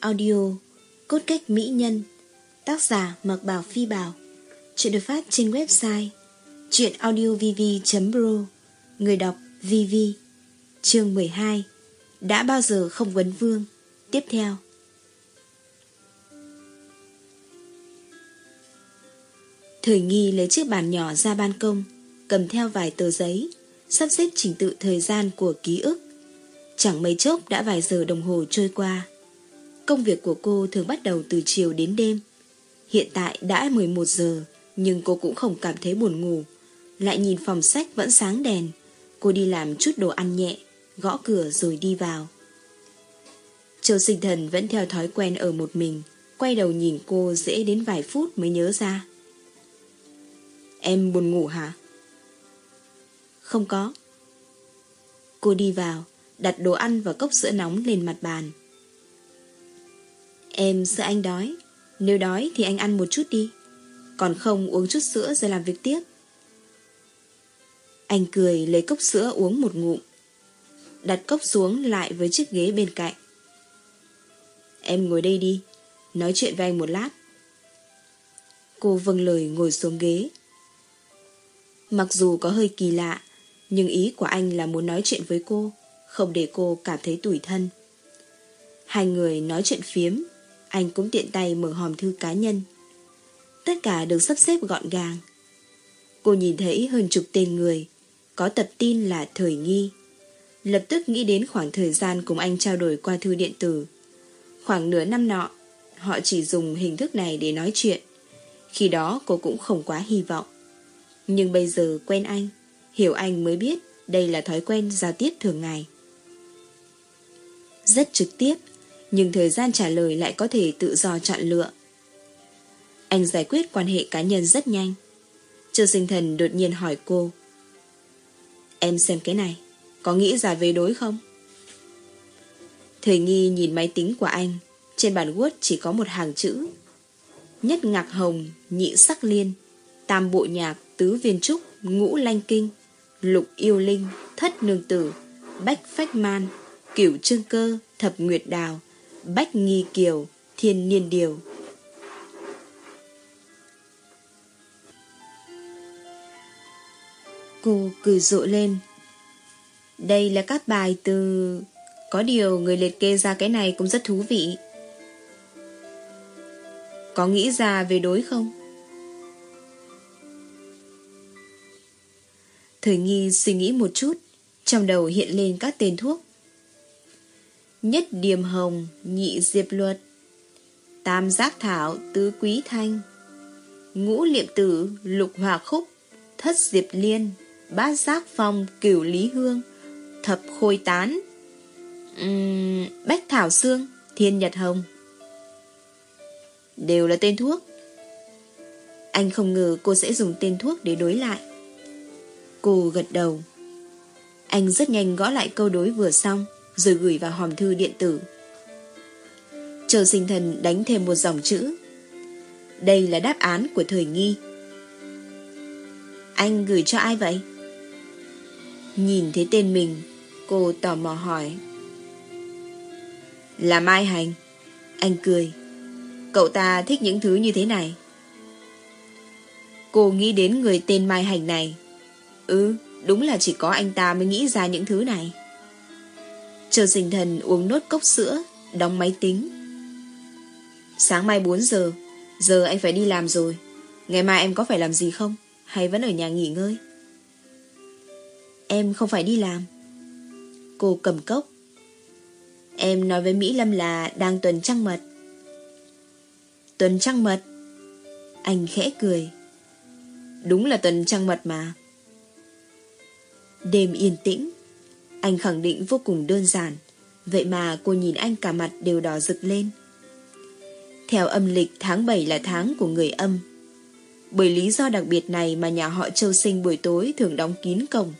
audio, Cốt cách mỹ nhân, Tác giả Mạc Bảo Phi Bảo. Chuyện được phát trên website Chuyện audiovv.pro Người đọc VV Chương 12 Đã bao giờ không vấn vương? Tiếp theo. Thời nghi lấy chiếc bàn nhỏ ra ban công, Cầm theo vài tờ giấy, Sắp xếp trình tự thời gian của ký ức. Chẳng mấy chốc đã vài giờ đồng hồ trôi qua. Công việc của cô thường bắt đầu từ chiều đến đêm. Hiện tại đã 11 giờ, Nhưng cô cũng không cảm thấy buồn ngủ. Lại nhìn phòng sách vẫn sáng đèn. Cô đi làm chút đồ ăn nhẹ, Gõ cửa rồi đi vào. Châu sinh thần vẫn theo thói quen ở một mình, Quay đầu nhìn cô dễ đến vài phút mới nhớ ra. Em buồn ngủ hả? Không có. Cô đi vào, Đặt đồ ăn và cốc sữa nóng lên mặt bàn. Em, sợ anh đói. Nếu đói thì anh ăn một chút đi. Còn không, uống chút sữa rồi làm việc tiếp. Anh cười, lấy cốc sữa uống một ngụm. Đặt cốc xuống lại với chiếc ghế bên cạnh. Em ngồi đây đi, Nói chuyện với anh một lát. Cô vâng lời ngồi xuống ghế. Mặc dù có hơi kỳ lạ, Nhưng ý của anh là muốn nói chuyện với cô, Không để cô cảm thấy tủi thân. Hai người nói chuyện phiếm anh cũng tiện tay mở hòm thư cá nhân. Tất cả được sắp xếp gọn gàng. Cô nhìn thấy hơn chục tên người, Có tập tin là thời nghi. Lập tức nghĩ đến khoảng thời gian cùng anh trao đổi qua thư điện tử. Khoảng nửa năm nọ, Họ chỉ dùng hình thức này để nói chuyện. Khi đó cô cũng không quá hy vọng. Nhưng bây giờ quen anh, Hiểu anh mới biết Đây là thói quen giao tiếp thường ngày. Rất trực tiếp nhưng thời gian trả lời lại có thể tự do chọn lựa Anh giải quyết quan hệ cá nhân rất nhanh Trương sinh thần đột nhiên hỏi cô, Em xem cái này, Có nghĩ ra về đối không? Thời nghi nhìn máy tính của anh, Trên bàn Word chỉ có một hàng chữ, Nhất ngạc hồng, Nhị sắc liên, Tam bộ nhạc, Tứ viên trúc, Ngũ lanh kinh, Lục yêu linh, Thất nương tử, Bách phách man, Cửu trương cơ, Thập nguyệt đào Bách nghi kiều Thiên niên điều Cô cười rộ lên Đây là các bài từ có điều người liệt kê ra cái này cũng rất thú vị. Có nghĩ ra về đối không? Thời nghi suy nghĩ một chút, trong đầu hiện lên các tên thuốc. Nhất điềm hồng, nhị diệp luật, tam giác thảo, tứ quý thanh, ngũ liệm tử, lục hòa khúc, thất diệp liên, bát giác phong, cửu lý hương, thập khôi tán, uhm, Bách Thảo xương Thiên Nhật Hồng. Đều là tên thuốc. Anh không ngờ cô sẽ dùng tên thuốc để đối lại. Cô gật đầu. Anh rất nhanh gõ lại câu đối vừa xong, rồi gửi vào hòm thư điện tử. Chờ sinh thần đánh thêm một dòng chữ. Đây là đáp án của thời nghi. Anh gửi cho ai vậy? Nhìn thấy tên mình, cô tò mò hỏi. Là Mai Hành Anh cười Cậu ta thích những thứ như thế này Cô nghĩ đến người tên Mai Hành này Ừ Đúng là chỉ có anh ta mới nghĩ ra những thứ này Chờ dình thần uống nốt cốc sữa, Đóng máy tính Sáng mai 4 giờ Giờ anh phải đi làm rồi Ngày mai em có phải làm gì không Hay vẫn ở nhà nghỉ ngơi Em không phải đi làm Cô cầm cốc Em nói với Mỹ Lâm là đang tuần trăng mật. Tuần trăng mật? Anh khẽ cười. Đúng là tuần trăng mật mà. Đêm yên tĩnh. Anh khẳng định vô cùng đơn giản. Vậy mà cô nhìn anh cả mặt đều đỏ rực lên. Theo âm lịch, tháng 7 là tháng của người âm. Bởi lý do đặc biệt này mà nhà họ Châu Sinh buổi tối thường đóng kín cổng.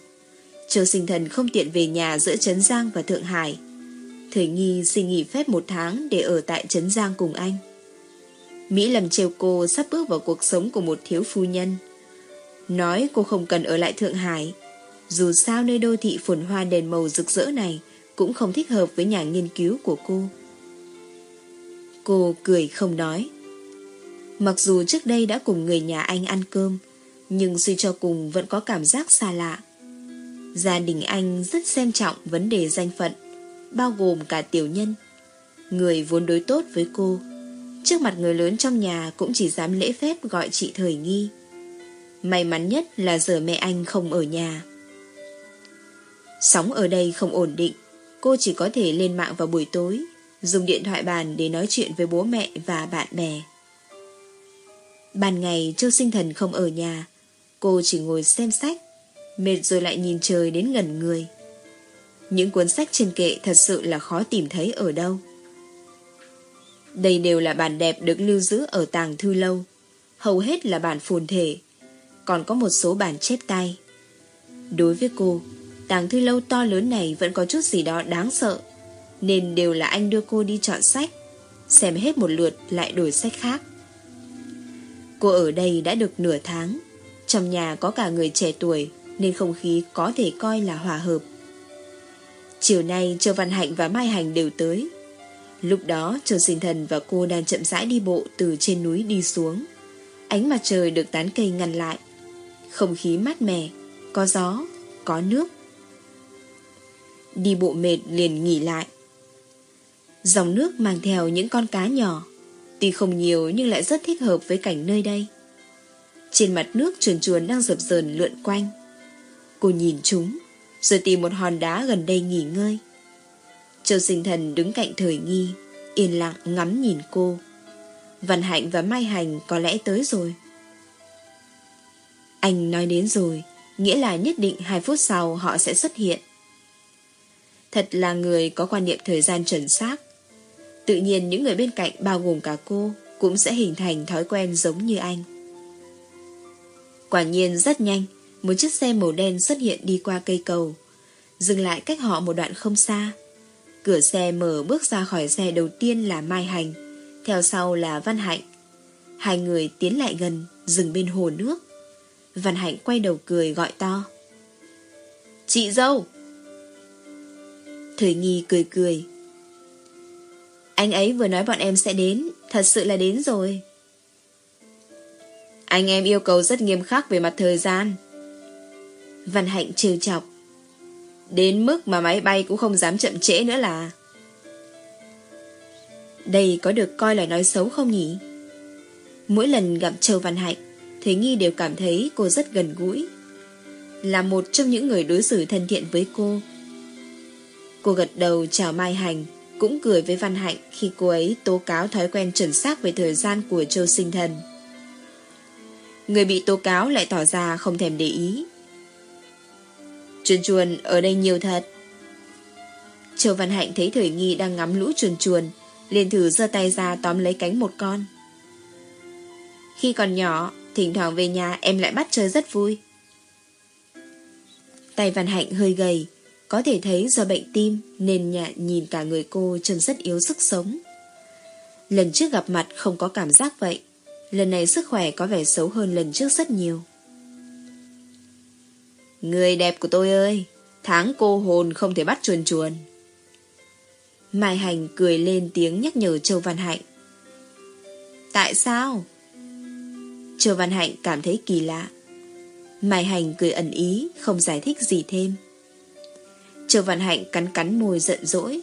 Châu Sinh Thần không tiện về nhà giữa Trấn Giang và Thượng Hải Thời nghi xin nghỉ phép một tháng để ở tại Trấn Giang cùng anh. Mỹ lầm trêu cô sắp bước vào cuộc sống của một thiếu phu nhân. Nói cô không cần ở lại Thượng Hải. Dù sao nơi đô thị phồn hoa đèn màu rực rỡ này cũng không thích hợp với nhà nghiên cứu của cô. Cô cười không nói. Mặc dù trước đây đã cùng người nhà anh ăn cơm, nhưng suy cho cùng vẫn có cảm giác xa lạ. Gia đình anh rất xem trọng vấn đề danh phận, bao gồm cả tiểu nhân. Người vốn đối tốt với cô, trước mặt người lớn trong nhà cũng chỉ dám lễ phép gọi chị Thời Nghi. May mắn nhất là giờ mẹ anh không ở nhà. Sóng ở đây không ổn định, cô chỉ có thể lên mạng vào buổi tối, dùng điện thoại bàn để nói chuyện với bố mẹ và bạn bè. Ban ngày Châu Sinh Thần không ở nhà, cô chỉ ngồi xem sách, mệt rồi lại nhìn trời đến gần người. Những cuốn sách trên kệ thật sự là khó tìm thấy ở đâu. Đây đều là bản đẹp được lưu giữ ở tàng thư lâu, hầu hết là bản phồn thể, còn có một số bản chép tay. Đối với cô, tàng thư lâu to lớn này vẫn có chút gì đó đáng sợ, nên đều là anh đưa cô đi chọn sách, xem hết một lượt lại đổi sách khác. Cô ở đây đã được nửa tháng, trong nhà có cả người trẻ tuổi nên không khí có thể coi là hòa hợp. Chiều nay Châu Văn Hạnh và Mai Hành đều tới. Lúc đó Châu Sinh Thần và cô đang chậm rãi đi bộ từ trên núi đi xuống. Ánh mặt trời được tán cây ngăn lại. Không khí mát mẻ, có gió, có nước. Đi bộ mệt liền nghỉ lại. Dòng nước mang theo những con cá nhỏ, tuy không nhiều nhưng lại rất thích hợp với cảnh nơi đây. Trên mặt nước chuồn chuồn đang dập dờn lượn quanh. Cô nhìn chúng, rồi tìm một hòn đá gần đây nghỉ ngơi. Châu sinh thần đứng cạnh thời nghi, yên lặng ngắm nhìn cô. Văn Hạnh và Mai Hành có lẽ tới rồi. Anh nói đến rồi, nghĩa là nhất định hai phút sau họ sẽ xuất hiện. Thật là người có quan niệm thời gian chuẩn xác. Tự nhiên những người bên cạnh bao gồm cả cô cũng sẽ hình thành thói quen giống như anh. Quả nhiên rất nhanh, một chiếc xe màu đen xuất hiện đi qua cây cầu, dừng lại cách họ một đoạn không xa. Cửa xe mở bước ra khỏi xe đầu tiên là Mai Hành, theo sau là Văn Hạnh. Hai người tiến lại gần, dừng bên hồ nước. Văn Hạnh quay đầu cười gọi to. Chị dâu! Thời nghi cười cười. Anh ấy vừa nói bọn em sẽ đến, thật sự là đến rồi. Anh em yêu cầu rất nghiêm khắc về mặt thời gian. Văn Hạnh trêu chọc. Đến mức mà máy bay cũng không dám chậm trễ nữa là... Đây có được coi là nói xấu không nhỉ? Mỗi lần gặp Châu Văn Hạnh, Thế Nghi đều cảm thấy cô rất gần gũi. Là một trong những người đối xử thân thiện với cô. Cô gật đầu chào Mai Hành, cũng cười với Văn Hạnh khi cô ấy tố cáo thói quen chuẩn xác về thời gian của Châu Sinh Thần. Người bị tố cáo lại tỏ ra không thèm để ý. Chuồn chuồn ở đây nhiều thật. Châu Văn Hạnh thấy Thời Nghi đang ngắm lũ chuồn chuồn, liền thử giơ tay ra tóm lấy cánh một con. Khi còn nhỏ, thỉnh thoảng về nhà em lại bắt chơi rất vui. Tay Văn Hạnh hơi gầy, có thể thấy do bệnh tim nên nhà nhìn cả người cô trông rất yếu sức sống. Lần trước gặp mặt không có cảm giác vậy. Lần này sức khỏe có vẻ xấu hơn lần trước rất nhiều. Người đẹp của tôi ơi, tháng cô hồn không thể bắt chuồn chuồn. Mai Hành cười lên tiếng nhắc nhở Châu Văn Hạnh. Tại sao? Châu Văn Hạnh cảm thấy kỳ lạ. Mai Hành cười ẩn ý, không giải thích gì thêm. Châu Văn Hạnh cắn cắn môi giận dỗi.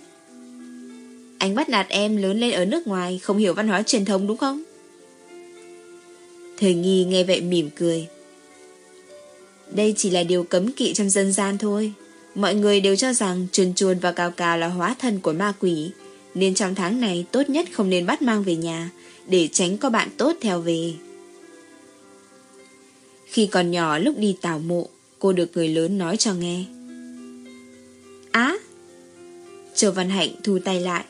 Anh bắt nạt em lớn lên ở nước ngoài, không hiểu văn hóa truyền thống đúng không? Thời nghi nghe vậy mỉm cười. Đây chỉ là điều cấm kỵ trong dân gian thôi. Mọi người đều cho rằng chuồn chuồn và cào cào là hóa thân của ma quỷ, nên trong tháng này tốt nhất không nên bắt mang về nhà, để tránh có bạn tốt theo về. Khi còn nhỏ lúc đi tảo mộ, cô được người lớn nói cho nghe. Á! Châu Văn Hạnh thu tay lại.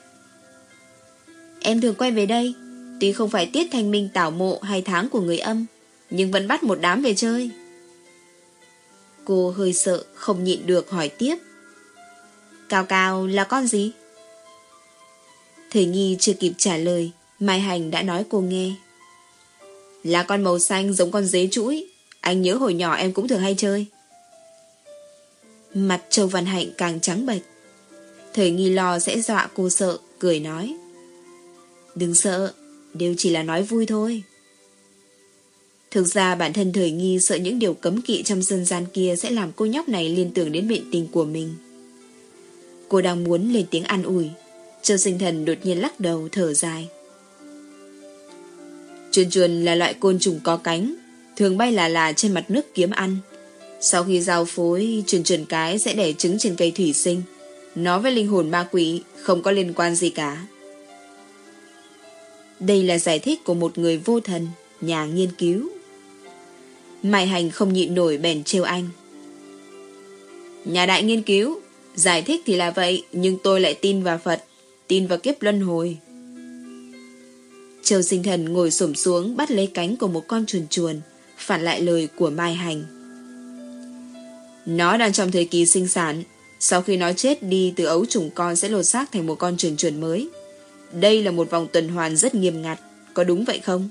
Em thường quay về đây, tuy không phải tiết thanh minh tảo mộ hay tháng của người âm, nhưng vẫn bắt một đám về chơi. Cô hơi sợ, không nhịn được hỏi tiếp. Cao Cao là con gì? Thời nghi chưa kịp trả lời, Mai Hành đã nói cô nghe. Là con màu xanh giống con dế chuỗi, anh nhớ hồi nhỏ em cũng thường hay chơi. Mặt Châu Văn Hạnh càng trắng bệch. Thời nghi lo sẽ dọa cô sợ, cười nói. Đừng sợ, đều chỉ là nói vui thôi. Thực ra bản thân thời nghi sợ những điều cấm kỵ trong dân gian kia sẽ làm cô nhóc này liên tưởng đến bệnh tình của mình. Cô đang muốn lên tiếng an ủi. Châu sinh thần đột nhiên lắc đầu thở dài. Chuồn chuồn là loại côn trùng có cánh, thường bay là là trên mặt nước kiếm ăn. Sau khi giao phối, chuồn chuồn cái sẽ đẻ trứng trên cây thủy sinh. Nó với linh hồn ma quỷ không có liên quan gì cả. Đây là giải thích của một người vô thần, nhà nghiên cứu. Mai Hành không nhịn nổi bèn trêu anh. Nhà đại nghiên cứu, giải thích thì là vậy, nhưng tôi lại tin vào Phật, tin vào kiếp luân hồi. Châu sinh thần ngồi xổm xuống bắt lấy cánh của một con chuồn chuồn, phản lại lời của Mai Hành. Nó đang trong thời kỳ sinh sản, sau khi nó chết đi từ ấu trùng con sẽ lột xác thành một con chuồn chuồn mới. Đây là một vòng tuần hoàn rất nghiêm ngặt, có đúng vậy không?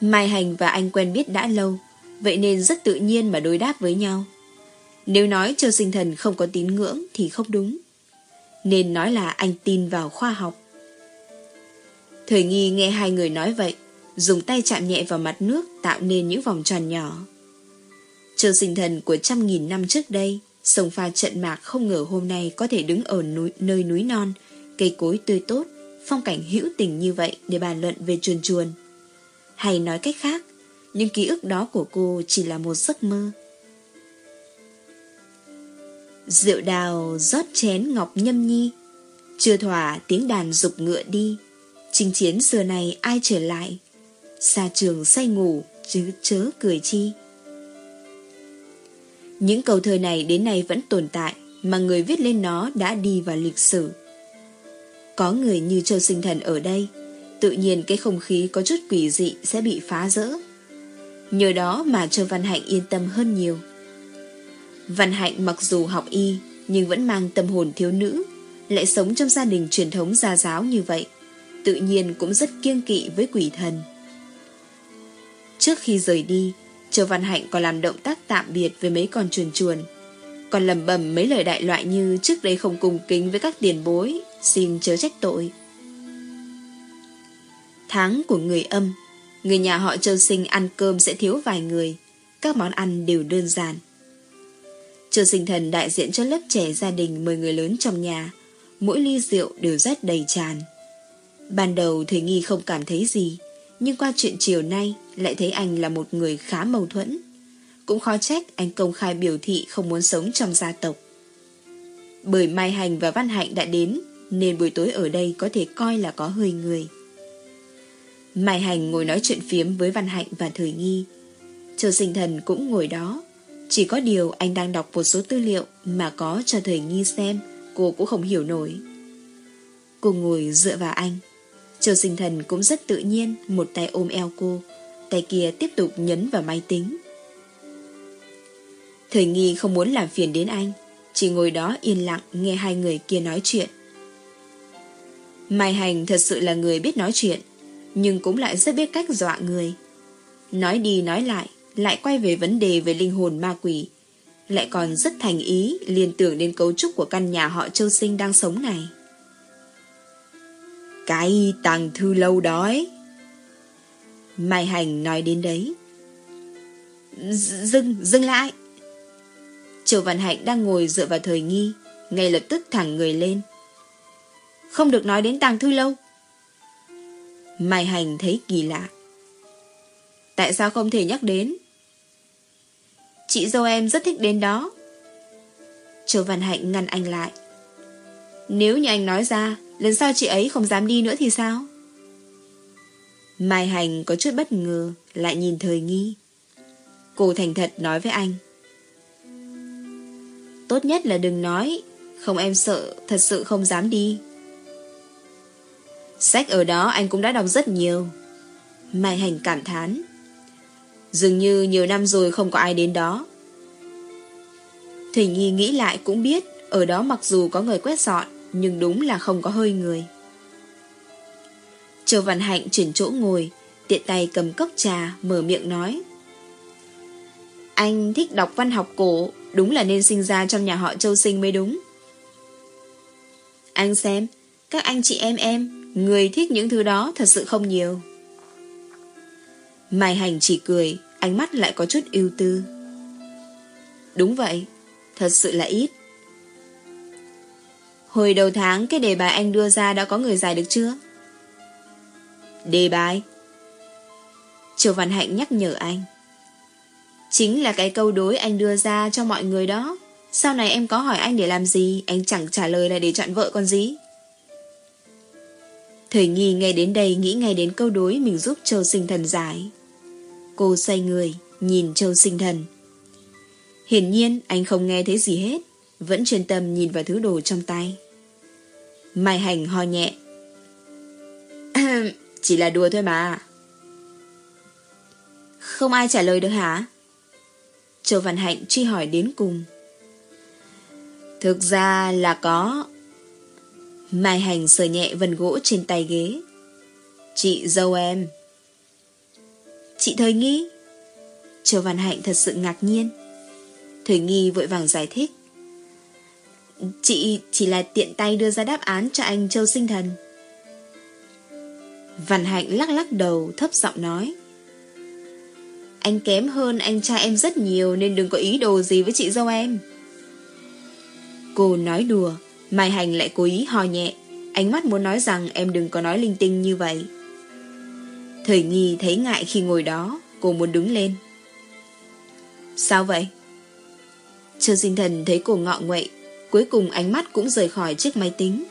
Mai Hành và anh quen biết đã lâu, vậy nên rất tự nhiên mà đối đáp với nhau. Nếu nói Châu Sinh Thần không có tín ngưỡng thì không đúng. Nên nói là anh tin vào khoa học. Thời nghi nghe hai người nói vậy, dùng tay chạm nhẹ vào mặt nước tạo nên những vòng tròn nhỏ. Châu Sinh Thần của trăm nghìn năm trước đây, sông pha trận mạc không ngờ hôm nay có thể đứng ở núi, nơi núi non, cây cối tươi tốt, phong cảnh hữu tình như vậy để bàn luận về chuồn chuồn. Hay nói cách khác, những ký ức đó của cô chỉ là một giấc mơ. Rượu đào rót chén ngọc nhâm nhi, chưa thỏa tiếng đàn dục ngựa đi, chinh chiến xưa này ai trở lại, xa trường say ngủ chứ chớ cười chi. Những câu thơ này đến nay vẫn tồn tại, mà người viết lên nó đã đi vào lịch sử. Có người như Châu Sinh Thần ở đây, tự nhiên cái không khí có chút quỷ dị sẽ bị phá rỡ. Nhờ đó mà châu Văn Hạnh yên tâm hơn nhiều. Văn Hạnh mặc dù học y, nhưng vẫn mang tâm hồn thiếu nữ, lại sống trong gia đình truyền thống gia giáo như vậy, tự nhiên cũng rất kiêng kỵ với quỷ thần. Trước khi rời đi, Châu Văn Hạnh còn làm động tác tạm biệt với mấy con chuồn chuồn, còn lầm bầm mấy lời đại loại như trước đây không cùng kính với các tiền bối, xin chớ trách tội. Tháng của người âm, người nhà họ Châu Sinh ăn cơm sẽ thiếu vài người, các món ăn đều đơn giản. Châu Sinh Thần đại diện cho lớp trẻ gia đình mời người lớn trong nhà, mỗi ly rượu đều rất đầy tràn. Ban đầu Thủy Nghi không cảm thấy gì, nhưng qua chuyện chiều nay lại thấy anh là một người khá mâu thuẫn. Cũng khó trách anh công khai biểu thị không muốn sống trong gia tộc. Bởi Mai Hành và Văn Hạnh đã đến, nên buổi tối ở đây có thể coi là có hơi người. Mai Hành ngồi nói chuyện phiếm với Văn Hạnh và Thời Nghi. Châu sinh thần cũng ngồi đó. Chỉ có điều anh đang đọc một số tư liệu mà có cho Thời Nghi xem, cô cũng không hiểu nổi. Cô ngồi dựa vào anh. Châu sinh thần cũng rất tự nhiên, một tay ôm eo cô, tay kia tiếp tục nhấn vào máy tính. Thời Nghi không muốn làm phiền đến anh, chỉ ngồi đó yên lặng nghe hai người kia nói chuyện. Mai Hành thật sự là người biết nói chuyện, nhưng cũng lại rất biết cách dọa người. Nói đi nói lại, lại quay về vấn đề về linh hồn ma quỷ, lại còn rất thành ý liên tưởng đến cấu trúc của căn nhà họ Châu Sinh đang sống này. Cái tàng thư lâu đói. Mai Hành nói đến đấy. Dừng, dừng lại. châu Văn Hạnh đang ngồi dựa vào thời nghi, ngay lập tức thẳng người lên. Không được nói đến tàng thư lâu. Mai Hành thấy kỳ lạ. Tại sao không thể nhắc đến? Chị dâu em rất thích đến đó. Châu Văn Hạnh ngăn anh lại. Nếu như anh nói ra, lần sau chị ấy không dám đi nữa thì sao? Mai Hành có chút bất ngờ, lại nhìn thời nghi. Cô thành thật nói với anh. Tốt nhất là đừng nói, không em sợ, thật sự không dám đi. Sách ở đó anh cũng đã đọc rất nhiều. Mai Hành cảm thán. Dường như nhiều năm rồi không có ai đến đó. Thủy Nhi nghĩ lại cũng biết ở đó mặc dù có người quét dọn nhưng đúng là không có hơi người. Châu Văn Hạnh chuyển chỗ ngồi tiện tay cầm cốc trà mở miệng nói Anh thích đọc văn học cổ đúng là nên sinh ra trong nhà họ Châu Sinh mới đúng. Anh xem Các anh chị em em, người thích những thứ đó thật sự không nhiều. Mai Hành chỉ cười, ánh mắt lại có chút ưu tư. Đúng vậy, thật sự là ít. Hồi đầu tháng cái đề bài anh đưa ra đã có người giải được chưa? Đề bài? Triều Văn Hạnh nhắc nhở anh. Chính là cái câu đối anh đưa ra cho mọi người đó. Sau này em có hỏi anh để làm gì, anh chẳng trả lời là để chọn vợ con gì. Thời nghi ngay đến đây nghĩ ngay đến câu đối mình giúp Châu Sinh Thần giải. Cô xoay người, nhìn Châu Sinh Thần. Hiển nhiên anh không nghe thấy gì hết, vẫn chuyên tâm nhìn vào thứ đồ trong tay. Mai Hành ho nhẹ. Chỉ là đùa thôi mà. Không ai trả lời được hả? Châu Văn Hạnh truy hỏi đến cùng. Thực ra là có. Mai Hành sờ nhẹ vần gỗ trên tay ghế. Chị dâu em. Chị Thời Nghi? Châu Văn Hạnh thật sự ngạc nhiên. Thời Nghi vội vàng giải thích. Chị chỉ là tiện tay đưa ra đáp án cho anh Châu Sinh Thần. Văn Hạnh lắc lắc đầu thấp giọng nói. Anh kém hơn anh trai em rất nhiều nên đừng có ý đồ gì với chị dâu em. Cô nói đùa, Mai Hành lại cố ý hò nhẹ, ánh mắt muốn nói rằng em đừng có nói linh tinh như vậy. Thời nghi thấy ngại khi ngồi đó, cô muốn đứng lên. Sao vậy? Trương sinh thần thấy cô ngọ nguậy, cuối cùng ánh mắt cũng rời khỏi chiếc máy tính.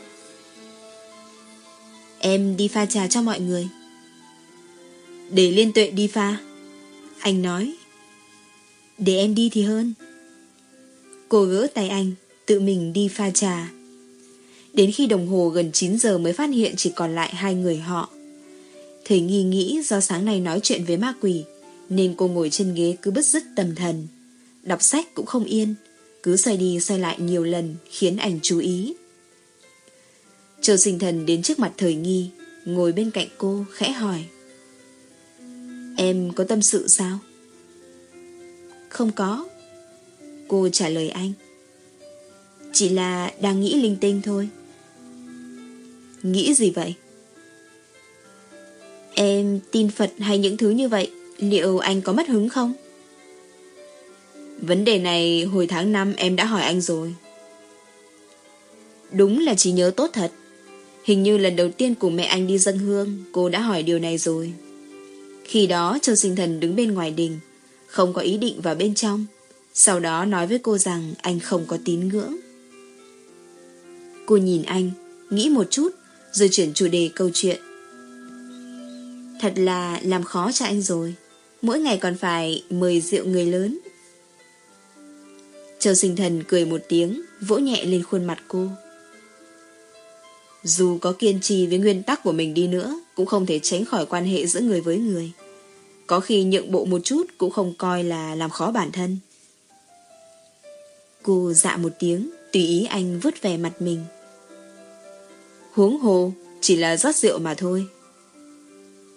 Em đi pha trà cho mọi người. Để liên tuệ đi pha. Anh nói. Để em đi thì hơn. Cô gỡ tay anh, tự mình đi pha trà. Đến khi đồng hồ gần 9 giờ mới phát hiện chỉ còn lại hai người họ. Thầy nghi nghĩ do sáng nay nói chuyện với ma quỷ, nên cô ngồi trên ghế cứ bứt rứt tầm thần. Đọc sách cũng không yên, cứ xoay đi xoay lại nhiều lần khiến anh chú ý. Châu sinh thần đến trước mặt thời nghi, ngồi bên cạnh cô khẽ hỏi. Em có tâm sự sao? Không có. Cô trả lời anh. Chỉ là đang nghĩ linh tinh thôi. Nghĩ gì vậy? Em tin Phật hay những thứ như vậy, liệu anh có mất hứng không? Vấn đề này hồi tháng 5 em đã hỏi anh rồi. Đúng là chỉ nhớ tốt thật. Hình như lần đầu tiên cùng mẹ anh đi dân hương, cô đã hỏi điều này rồi. Khi đó Châu Sinh Thần đứng bên ngoài đình, không có ý định vào bên trong. Sau đó nói với cô rằng anh không có tín ngưỡng. Cô nhìn anh, nghĩ một chút, rồi chuyển chủ đề câu chuyện. Thật là làm khó cho anh rồi. Mỗi ngày còn phải mời rượu người lớn. Châu sinh thần cười một tiếng, vỗ nhẹ lên khuôn mặt cô. Dù có kiên trì với nguyên tắc của mình đi nữa, cũng không thể tránh khỏi quan hệ giữa người với người. Có khi nhượng bộ một chút cũng không coi là làm khó bản thân. Cô dạ một tiếng, tùy ý anh vứt về mặt mình. Huống hồ, chỉ là rót rượu mà thôi.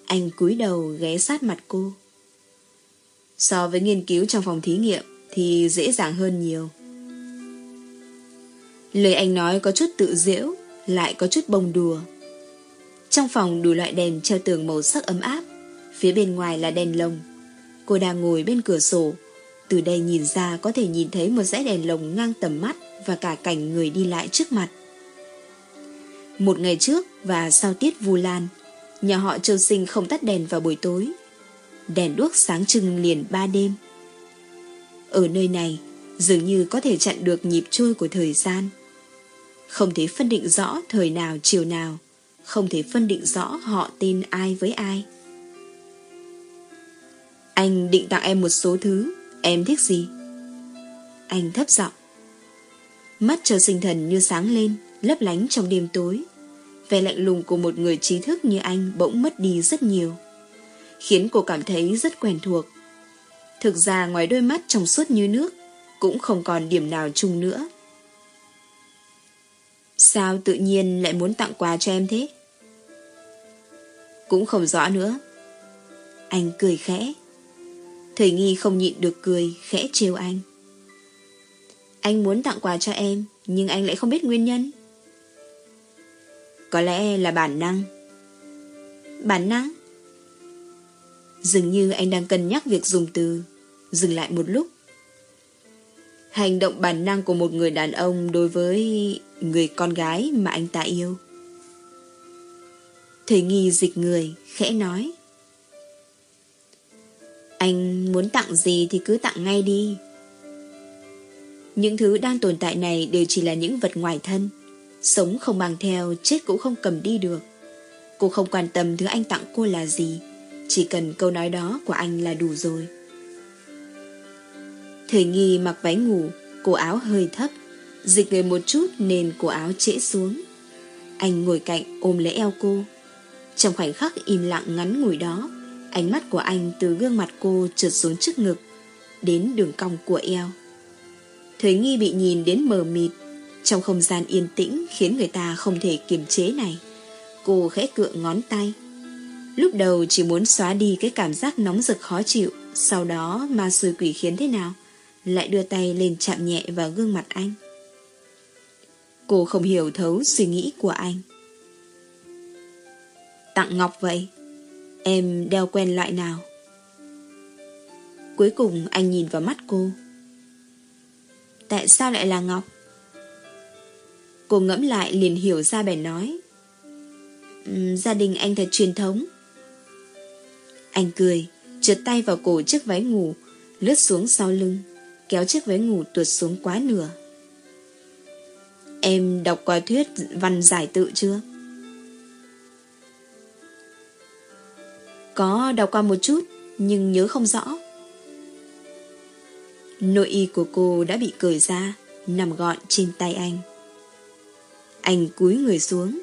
Anh cúi đầu ghé sát mặt cô. So với nghiên cứu trong phòng thí nghiệm thì dễ dàng hơn nhiều. Lời anh nói có chút tự diễu, lại có chút bông đùa. Trong phòng đủ loại đèn treo tường màu sắc ấm áp, phía bên ngoài là đèn lồng. Cô đang ngồi bên cửa sổ, từ đây nhìn ra có thể nhìn thấy một dãy đèn lồng ngang tầm mắt và cả cảnh người đi lại trước mặt. Một ngày trước và sau tiết Vu Lan, nhà họ Châu Sinh không tắt đèn vào buổi tối. Đèn đuốc sáng trưng liền ba đêm. Ở nơi này, dường như có thể chặn được nhịp trôi của thời gian. Không thể phân định rõ thời nào chiều nào, không thể phân định rõ họ tên ai với ai. Anh định tặng em một số thứ, em thích gì? Anh thấp giọng. Mắt chờ sinh thần như sáng lên, lấp lánh trong đêm tối. Vẻ lạnh lùng của một người trí thức như anh bỗng mất đi rất nhiều. Khiến cô cảm thấy rất quen thuộc. Thực ra ngoài đôi mắt trong suốt như nước, cũng không còn điểm nào chung nữa. Sao tự nhiên lại muốn tặng quà cho em thế? Cũng không rõ nữa. Anh cười khẽ. Thời nghi không nhịn được cười, khẽ trêu anh. Anh muốn tặng quà cho em, nhưng anh lại không biết nguyên nhân. Có lẽ là bản năng. Bản năng? Dường như anh đang cân nhắc việc dùng từ. Dừng lại một lúc. Hành động bản năng của một người đàn ông đối với người con gái mà anh ta yêu. Thầy nghi dịch người, khẽ nói. Anh muốn tặng gì thì cứ tặng ngay đi. Những thứ đang tồn tại này đều chỉ là những vật ngoài thân. Sống không mang theo, chết cũng không cầm đi được. Cô không quan tâm thứ anh tặng cô là gì. Chỉ cần câu nói đó của anh là đủ rồi. Thời nghi mặc váy ngủ, cổ áo hơi thấp, dịch người một chút nên cổ áo trễ xuống. Anh ngồi cạnh ôm lấy eo cô. Trong khoảnh khắc im lặng ngắn ngủi đó, ánh mắt của anh từ gương mặt cô trượt xuống trước ngực, đến đường cong của eo. Thời nghi bị nhìn đến mờ mịt, trong không gian yên tĩnh khiến người ta không thể kiềm chế này. Cô khẽ cựa ngón tay. Lúc đầu chỉ muốn xóa đi cái cảm giác nóng rực khó chịu, sau đó ma sư quỷ khiến thế nào? Lại đưa tay lên chạm nhẹ vào gương mặt anh. Cô không hiểu thấu suy nghĩ của anh. Tặng ngọc vậy, em đeo quen loại nào? Cuối cùng anh nhìn vào mắt cô. Tại sao lại là ngọc? Cô ngẫm lại liền hiểu ra bèn nói. Um, gia đình anh thật truyền thống. Anh cười, trượt tay vào cổ chiếc váy ngủ, lướt xuống sau lưng, kéo chiếc váy ngủ tuột xuống quá nửa. Em đọc qua thuyết văn giải tự chưa? Có đọc qua một chút, nhưng nhớ không rõ. Nội y của cô đã bị cởi ra, nằm gọn trên tay anh. Anh cúi người xuống.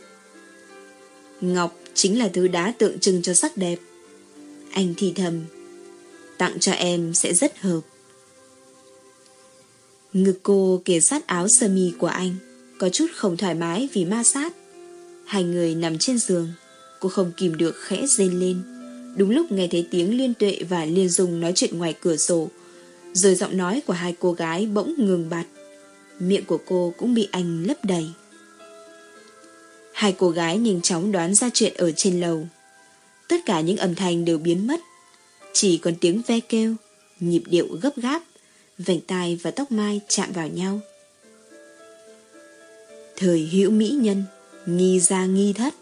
Ngọc chính là thứ đá tượng trưng cho sắc đẹp. Anh thì thầm, tặng cho em sẽ rất hợp. Ngực cô kề sát áo sơ mi của anh, có chút không thoải mái vì ma sát. Hai người nằm trên giường, cô không kìm được khẽ rên lên. Đúng lúc nghe thấy tiếng Liên Tuệ và Liên Dung nói chuyện ngoài cửa sổ, rồi giọng nói của hai cô gái bỗng ngừng bặt. Miệng của cô cũng bị anh lấp đầy. Hai cô gái nhanh chóng đoán ra chuyện ở trên lầu. Tất cả những âm thanh đều biến mất. Chỉ còn tiếng ve kêu, nhịp điệu gấp gáp, vành tai và tóc mai chạm vào nhau. Thời hữu mỹ nhân, nghi ra nghi thất.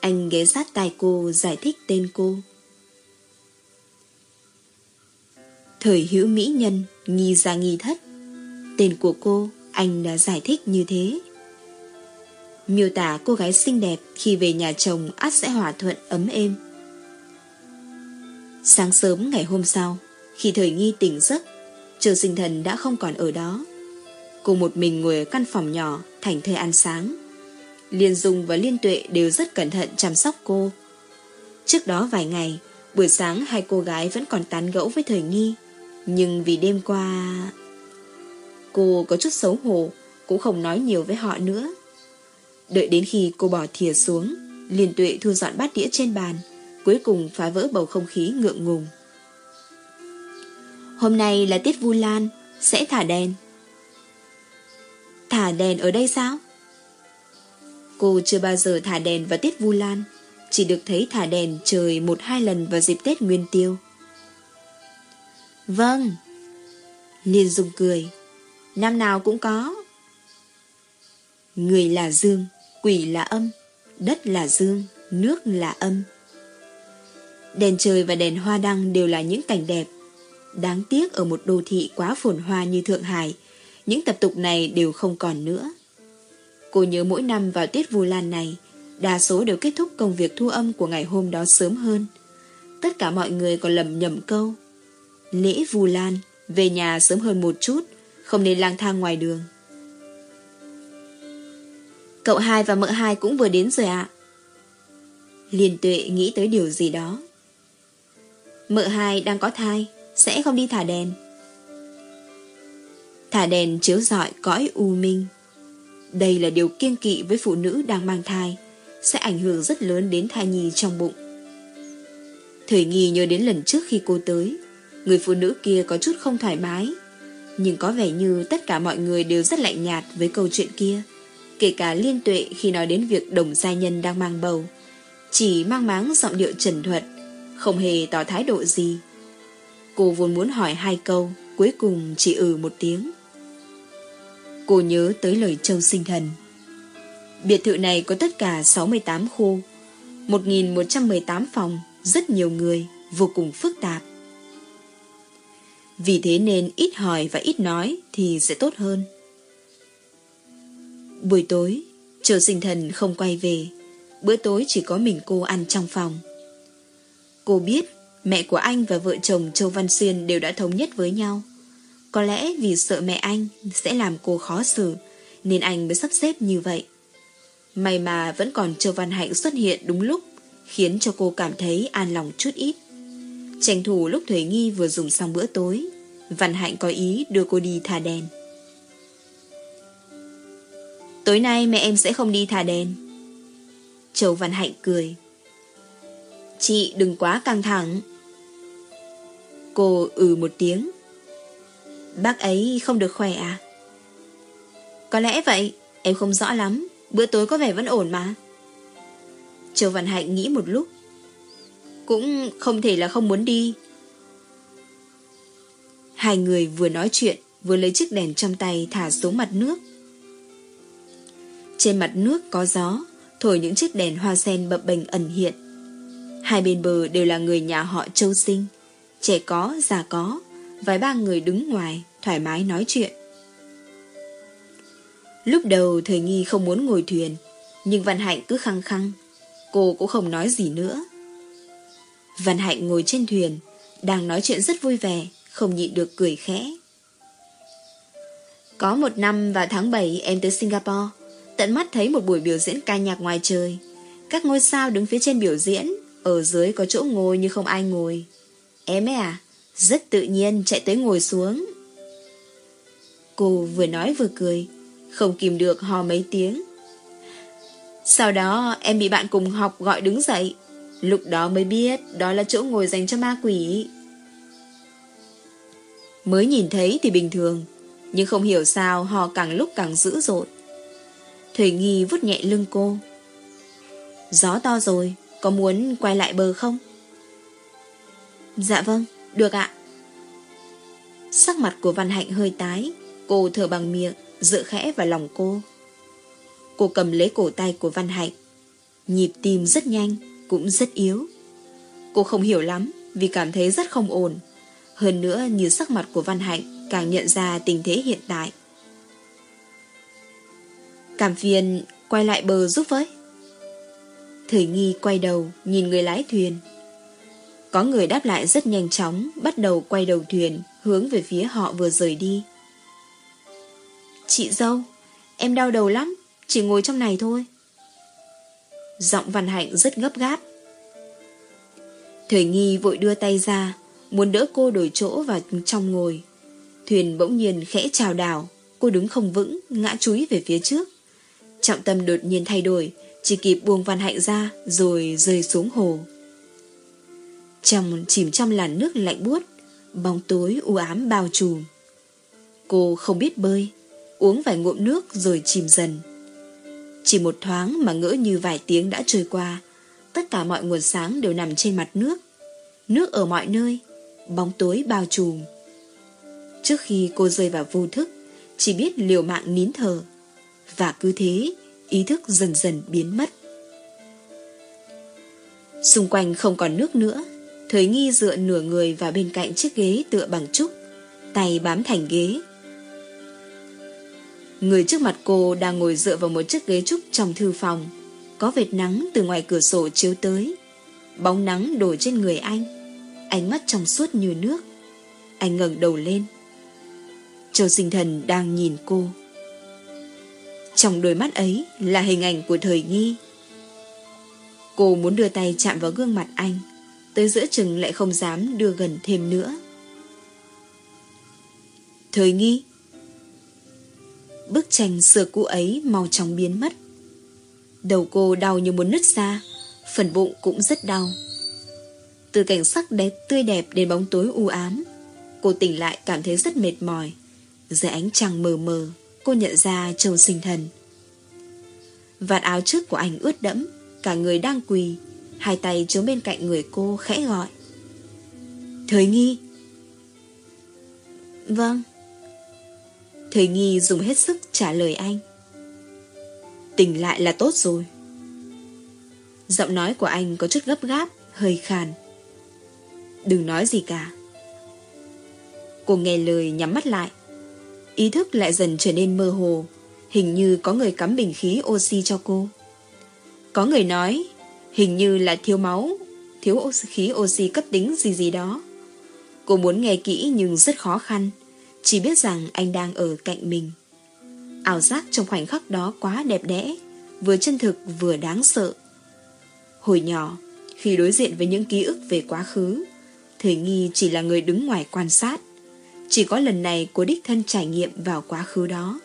Anh ghé sát tai cô giải thích tên cô. Thời hữu mỹ nhân, nghi ra nghi thất. Tên của cô, anh đã giải thích như thế. Miêu tả cô gái xinh đẹp khi về nhà chồng ắt sẽ hòa thuận ấm êm. Sáng sớm ngày hôm sau, khi thời nghi tỉnh giấc, chờ sinh thần đã không còn ở đó. Cô một mình ngồi ở căn phòng nhỏ, thành thơi ăn sáng. Liên Dung và Liên Tuệ đều rất cẩn thận chăm sóc cô. Trước đó vài ngày, buổi sáng hai cô gái vẫn còn tán gẫu với thời nghi. Nhưng vì đêm qua... Cô có chút xấu hổ, cũng không nói nhiều với họ nữa. Đợi đến khi cô bỏ thìa xuống, liên tuệ thu dọn bát đĩa trên bàn, cuối cùng phá vỡ bầu không khí ngượng ngùng. Hôm nay là tiết Vu Lan, sẽ thả đèn. Thả đèn ở đây sao? Cô chưa bao giờ thả đèn vào tiết Vu Lan, chỉ được thấy thả đèn trời một hai lần vào dịp Tết Nguyên Tiêu. Vâng. Liên Dung cười. Năm nào cũng có. Người là dương, quỷ là âm, đất là dương, nước là âm. Đèn trời và đèn hoa đăng đều là những cảnh đẹp. Đáng tiếc ở một đô thị quá phồn hoa như Thượng Hải, những tập tục này đều không còn nữa. Cô nhớ mỗi năm vào tiết Vu Lan này, đa số đều kết thúc công việc thu âm của ngày hôm đó sớm hơn. Tất cả mọi người còn lầm nhầm câu. Lễ Vu Lan, về nhà sớm hơn một chút, không nên lang thang ngoài đường. Cậu hai và mợ hai cũng vừa đến rồi ạ. Liên tuệ nghĩ tới điều gì đó. Mợ hai đang có thai, sẽ không đi thả đèn. Thả đèn chiếu rọi cõi u minh. Đây là điều kiêng kỵ với phụ nữ đang mang thai, sẽ ảnh hưởng rất lớn đến thai nhi trong bụng. Thời nghi nhớ đến lần trước khi cô tới, người phụ nữ kia có chút không thoải mái, nhưng có vẻ như tất cả mọi người đều rất lạnh nhạt với câu chuyện kia Kể cả liên tuệ khi nói đến việc đồng gia nhân đang mang bầu, chỉ mang máng giọng điệu trần thuật, không hề tỏ thái độ gì. Cô vốn muốn hỏi hai câu, cuối cùng chỉ ừ một tiếng. Cô nhớ tới lời châu sinh thần. Biệt thự này có tất cả 68 khu, 1.118 phòng, rất nhiều người, vô cùng phức tạp. Vì thế nên ít hỏi và ít nói thì sẽ tốt hơn. Buổi tối, Châu sinh thần không quay về. Bữa tối chỉ có mình cô ăn trong phòng. Cô biết mẹ của anh và vợ chồng Châu Văn Xuyên đều đã thống nhất với nhau. Có lẽ vì sợ mẹ anh sẽ làm cô khó xử, nên anh mới sắp xếp như vậy. May mà vẫn còn Châu Văn Hạnh xuất hiện đúng lúc, khiến cho cô cảm thấy an lòng chút ít. Tranh thủ lúc Thuế Nghi vừa dùng xong bữa tối, Văn Hạnh có ý đưa cô đi thả đèn. Tối nay mẹ em sẽ không đi thả đèn. Châu Văn Hạnh cười. Chị đừng quá căng thẳng. Cô ừ một tiếng. Bác ấy không được khỏe à? Có lẽ vậy, em không rõ lắm. Bữa tối có vẻ vẫn ổn mà. Châu Văn Hạnh nghĩ một lúc. Cũng không thể là không muốn đi. Hai người vừa nói chuyện, vừa lấy chiếc đèn trong tay thả xuống mặt nước. Trên mặt nước có gió, thổi những chiếc đèn hoa sen bập bềnh ẩn hiện. Hai bên bờ đều là người nhà họ Châu Sinh, trẻ có, già có, vài ba người đứng ngoài, thoải mái nói chuyện. Lúc đầu thời nghi không muốn ngồi thuyền, nhưng Văn Hạnh cứ khăng khăng, cô cũng không nói gì nữa. Văn Hạnh ngồi trên thuyền, đang nói chuyện rất vui vẻ, không nhịn được cười khẽ. Có một năm vào tháng 7 em tới Singapore, tận mắt thấy một buổi biểu diễn ca nhạc ngoài trời. Các ngôi sao đứng phía trên biểu diễn, ở dưới có chỗ ngồi như không ai ngồi. Em ấy à, rất tự nhiên chạy tới ngồi xuống. Cô vừa nói vừa cười, không kìm được hò mấy tiếng. Sau đó em bị bạn cùng học gọi đứng dậy. Lúc đó mới biết đó là chỗ ngồi dành cho ma quỷ. Mới nhìn thấy thì bình thường, nhưng không hiểu sao họ càng lúc càng dữ dội. Thủy Nghi vút nhẹ lưng cô. Gió to rồi, có muốn quay lại bờ không? Dạ vâng, được ạ. Sắc mặt của Văn Hạnh hơi tái, cô thở bằng miệng, dựa khẽ vào lòng cô. Cô cầm lấy cổ tay của Văn Hạnh. Nhịp tim rất nhanh, cũng rất yếu. Cô không hiểu lắm vì cảm thấy rất không ổn. Hơn nữa như sắc mặt của Văn Hạnh càng nhận ra tình thế hiện tại. Cảm phiền quay lại bờ giúp với. Thời nghi quay đầu nhìn người lái thuyền. Có người đáp lại rất nhanh chóng bắt đầu quay đầu thuyền hướng về phía họ vừa rời đi. Chị dâu, em đau đầu lắm, chỉ ngồi trong này thôi. Giọng Văn Hạnh rất gấp gáp. Thời nghi vội đưa tay ra, muốn đỡ cô đổi chỗ vào trong ngồi. Thuyền bỗng nhiên khẽ trào đảo, cô đứng không vững, ngã chúi về phía trước. Trọng tâm đột nhiên thay đổi, chỉ kịp buông Văn Hạnh ra rồi rơi xuống hồ. Trong chìm trong làn nước lạnh buốt, bóng tối u ám bao trùm. Cô không biết bơi, uống vài ngụm nước rồi chìm dần. Chỉ một thoáng mà ngỡ như vài tiếng đã trôi qua, tất cả mọi nguồn sáng đều nằm trên mặt nước. Nước ở mọi nơi, bóng tối bao trùm. Trước khi cô rơi vào vô thức, chỉ biết liều mạng nín thở. Và cứ thế, ý thức dần dần biến mất. Xung quanh không còn nước nữa, thời nghi dựa nửa người vào bên cạnh chiếc ghế tựa bằng trúc, tay bám thành ghế. Người trước mặt cô đang ngồi dựa vào một chiếc ghế trúc trong thư phòng, có vệt nắng từ ngoài cửa sổ chiếu tới. Bóng nắng đổ trên người anh, ánh mắt trong suốt như nước. Anh ngẩng đầu lên. Châu sinh thần đang nhìn cô. Trong đôi mắt ấy là hình ảnh của thời nghi. Cô muốn đưa tay chạm vào gương mặt anh, tới giữa chừng lại không dám đưa gần thêm nữa. Thời nghi Bức tranh xưa cũ ấy mau chóng biến mất. Đầu cô đau như muốn nứt ra, phần bụng cũng rất đau. Từ cảnh sắc đẹp tươi đẹp đến bóng tối u ám, cô tỉnh lại cảm thấy rất mệt mỏi. Dưới ánh trăng mờ mờ, cô nhận ra Châu sinh thần. Vạt áo trước của anh ướt đẫm, cả người đang quỳ, hai tay chống bên cạnh người cô khẽ gọi. Thời nghi. Vâng. Thời nghi dùng hết sức trả lời anh. Tỉnh lại là tốt rồi. Giọng nói của anh có chút gấp gáp, hơi khàn. Đừng nói gì cả. Cô nghe lời nhắm mắt lại. Ý thức lại dần trở nên mơ hồ, hình như có người cắm bình khí oxy cho cô. Có người nói, hình như là thiếu máu, thiếu khí oxy cấp tính gì gì đó. Cô muốn nghe kỹ nhưng rất khó khăn, chỉ biết rằng anh đang ở cạnh mình. Ảo giác trong khoảnh khắc đó quá đẹp đẽ, vừa chân thực vừa đáng sợ. Hồi nhỏ, khi đối diện với những ký ức về quá khứ, Thời nghi chỉ là người đứng ngoài quan sát. Chỉ có lần này cô đích thân trải nghiệm vào quá khứ đó.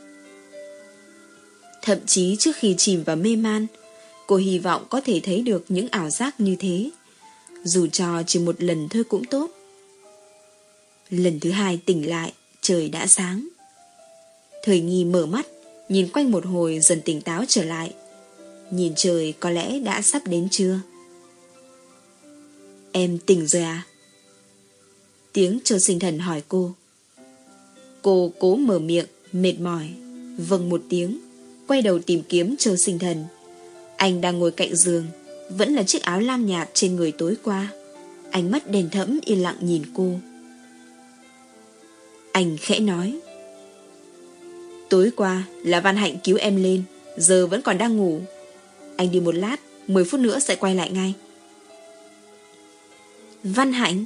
Thậm chí trước khi chìm vào mê man, cô hy vọng có thể thấy được những ảo giác như thế. Dù cho chỉ một lần thôi cũng tốt. Lần thứ hai tỉnh lại, trời đã sáng. Thời nghi mở mắt, nhìn quanh một hồi dần tỉnh táo trở lại. Nhìn trời có lẽ đã sắp đến trưa. Em tỉnh rồi à? Tiếng Châu Sinh Thần hỏi cô. Cô cố mở miệng, mệt mỏi. Vâng một tiếng, quay đầu tìm kiếm Châu Sinh Thần. Anh đang ngồi cạnh giường, vẫn là chiếc áo lam nhạt trên người tối qua. Ánh mắt đèn thẫm yên lặng nhìn cô. Anh khẽ nói. Tối qua là Văn Hạnh cứu em lên, giờ vẫn còn đang ngủ. Anh đi một lát, 10 phút nữa sẽ quay lại ngay. Văn Hạnh?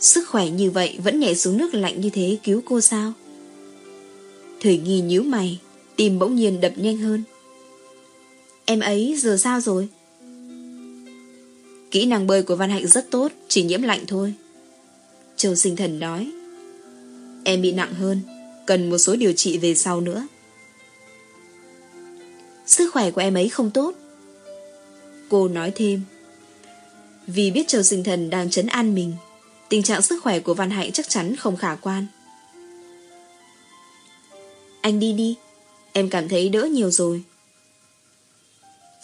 Sức khỏe như vậy vẫn nhảy xuống nước lạnh như thế cứu cô sao? Thời nghi nhíu mày, tim bỗng nhiên đập nhanh hơn. Em ấy giờ sao rồi? Kỹ năng bơi của Văn Hạnh rất tốt, chỉ nhiễm lạnh thôi. Châu sinh thần nói. Em bị nặng hơn, cần một số điều trị về sau nữa. Sức khỏe của em ấy không tốt. Cô nói thêm. Vì biết Châu sinh thần đang chấn an mình, tình trạng sức khỏe của Văn Hạnh chắc chắn không khả quan. Anh đi đi, em cảm thấy đỡ nhiều rồi.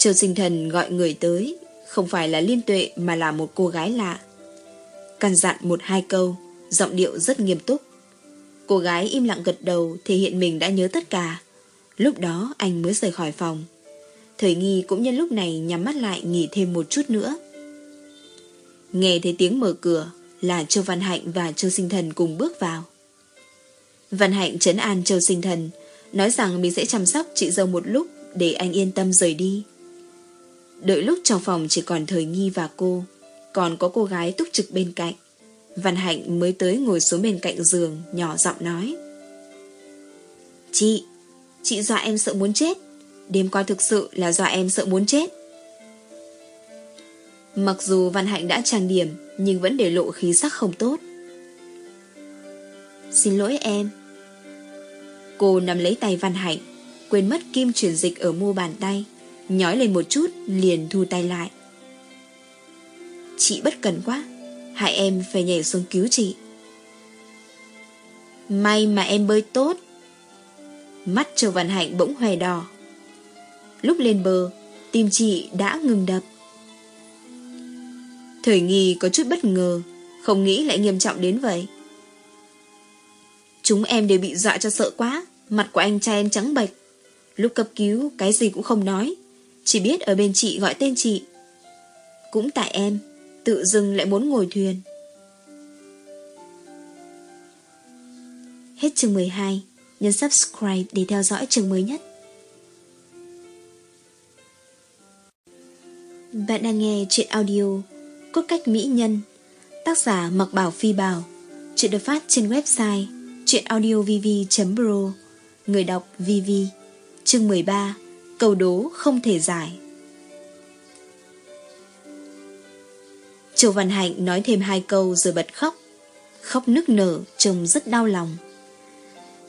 Châu sinh thần gọi người tới, không phải là liên tuệ mà là một cô gái lạ. Căn dặn một hai câu, giọng điệu rất nghiêm túc. Cô gái im lặng gật đầu thể hiện mình đã nhớ tất cả. Lúc đó anh mới rời khỏi phòng. Thời nghi cũng nhân lúc này nhắm mắt lại nghỉ thêm một chút nữa. Nghe thấy tiếng mở cửa, là Châu Văn Hạnh và Châu Sinh Thần cùng bước vào. Văn Hạnh trấn an Châu Sinh Thần, nói rằng mình sẽ chăm sóc chị dâu một lúc để anh yên tâm rời đi. Đợi lúc trong phòng chỉ còn Thời Nghi và cô, còn có cô gái túc trực bên cạnh. Văn Hạnh mới tới ngồi xuống bên cạnh giường, nhỏ giọng nói. Chị, chị dọa em sợ muốn chết. Đêm qua thực sự là dọa em sợ muốn chết. Mặc dù Văn Hạnh đã trang điểm Nhưng vẫn để lộ khí sắc không tốt Xin lỗi em Cô nắm lấy tay Văn Hạnh Quên mất kim chuyển dịch ở mu bàn tay Nhói lên một chút Liền thu tay lại. Chị bất cần quá Hai em phải nhảy xuống cứu chị. May mà em bơi tốt. Mắt Châu Văn Hạnh bỗng hoè đỏ. Lúc lên bờ Tim chị đã ngừng đập. Thời nghi có chút bất ngờ, không nghĩ lại nghiêm trọng đến vậy. Chúng em đều bị dọa cho sợ quá, mặt của anh trai em trắng bệch. Lúc cấp cứu, cái gì cũng không nói, chỉ biết ở bên chị gọi tên chị. Cũng tại em, tự dưng lại muốn ngồi thuyền. Hết chương 12, nhấn subscribe để theo dõi chương mới nhất. Bạn đang nghe chuyện audio Cốt cách mỹ nhân Tác giả Mặc Bảo Phi Bảo Chuyện được phát trên website chuyenaudiovv.pro Người đọc VV Chương 13 câu đố không thể giải Châu Văn Hạnh nói thêm hai câu rồi bật khóc Khóc nức nở trông rất đau lòng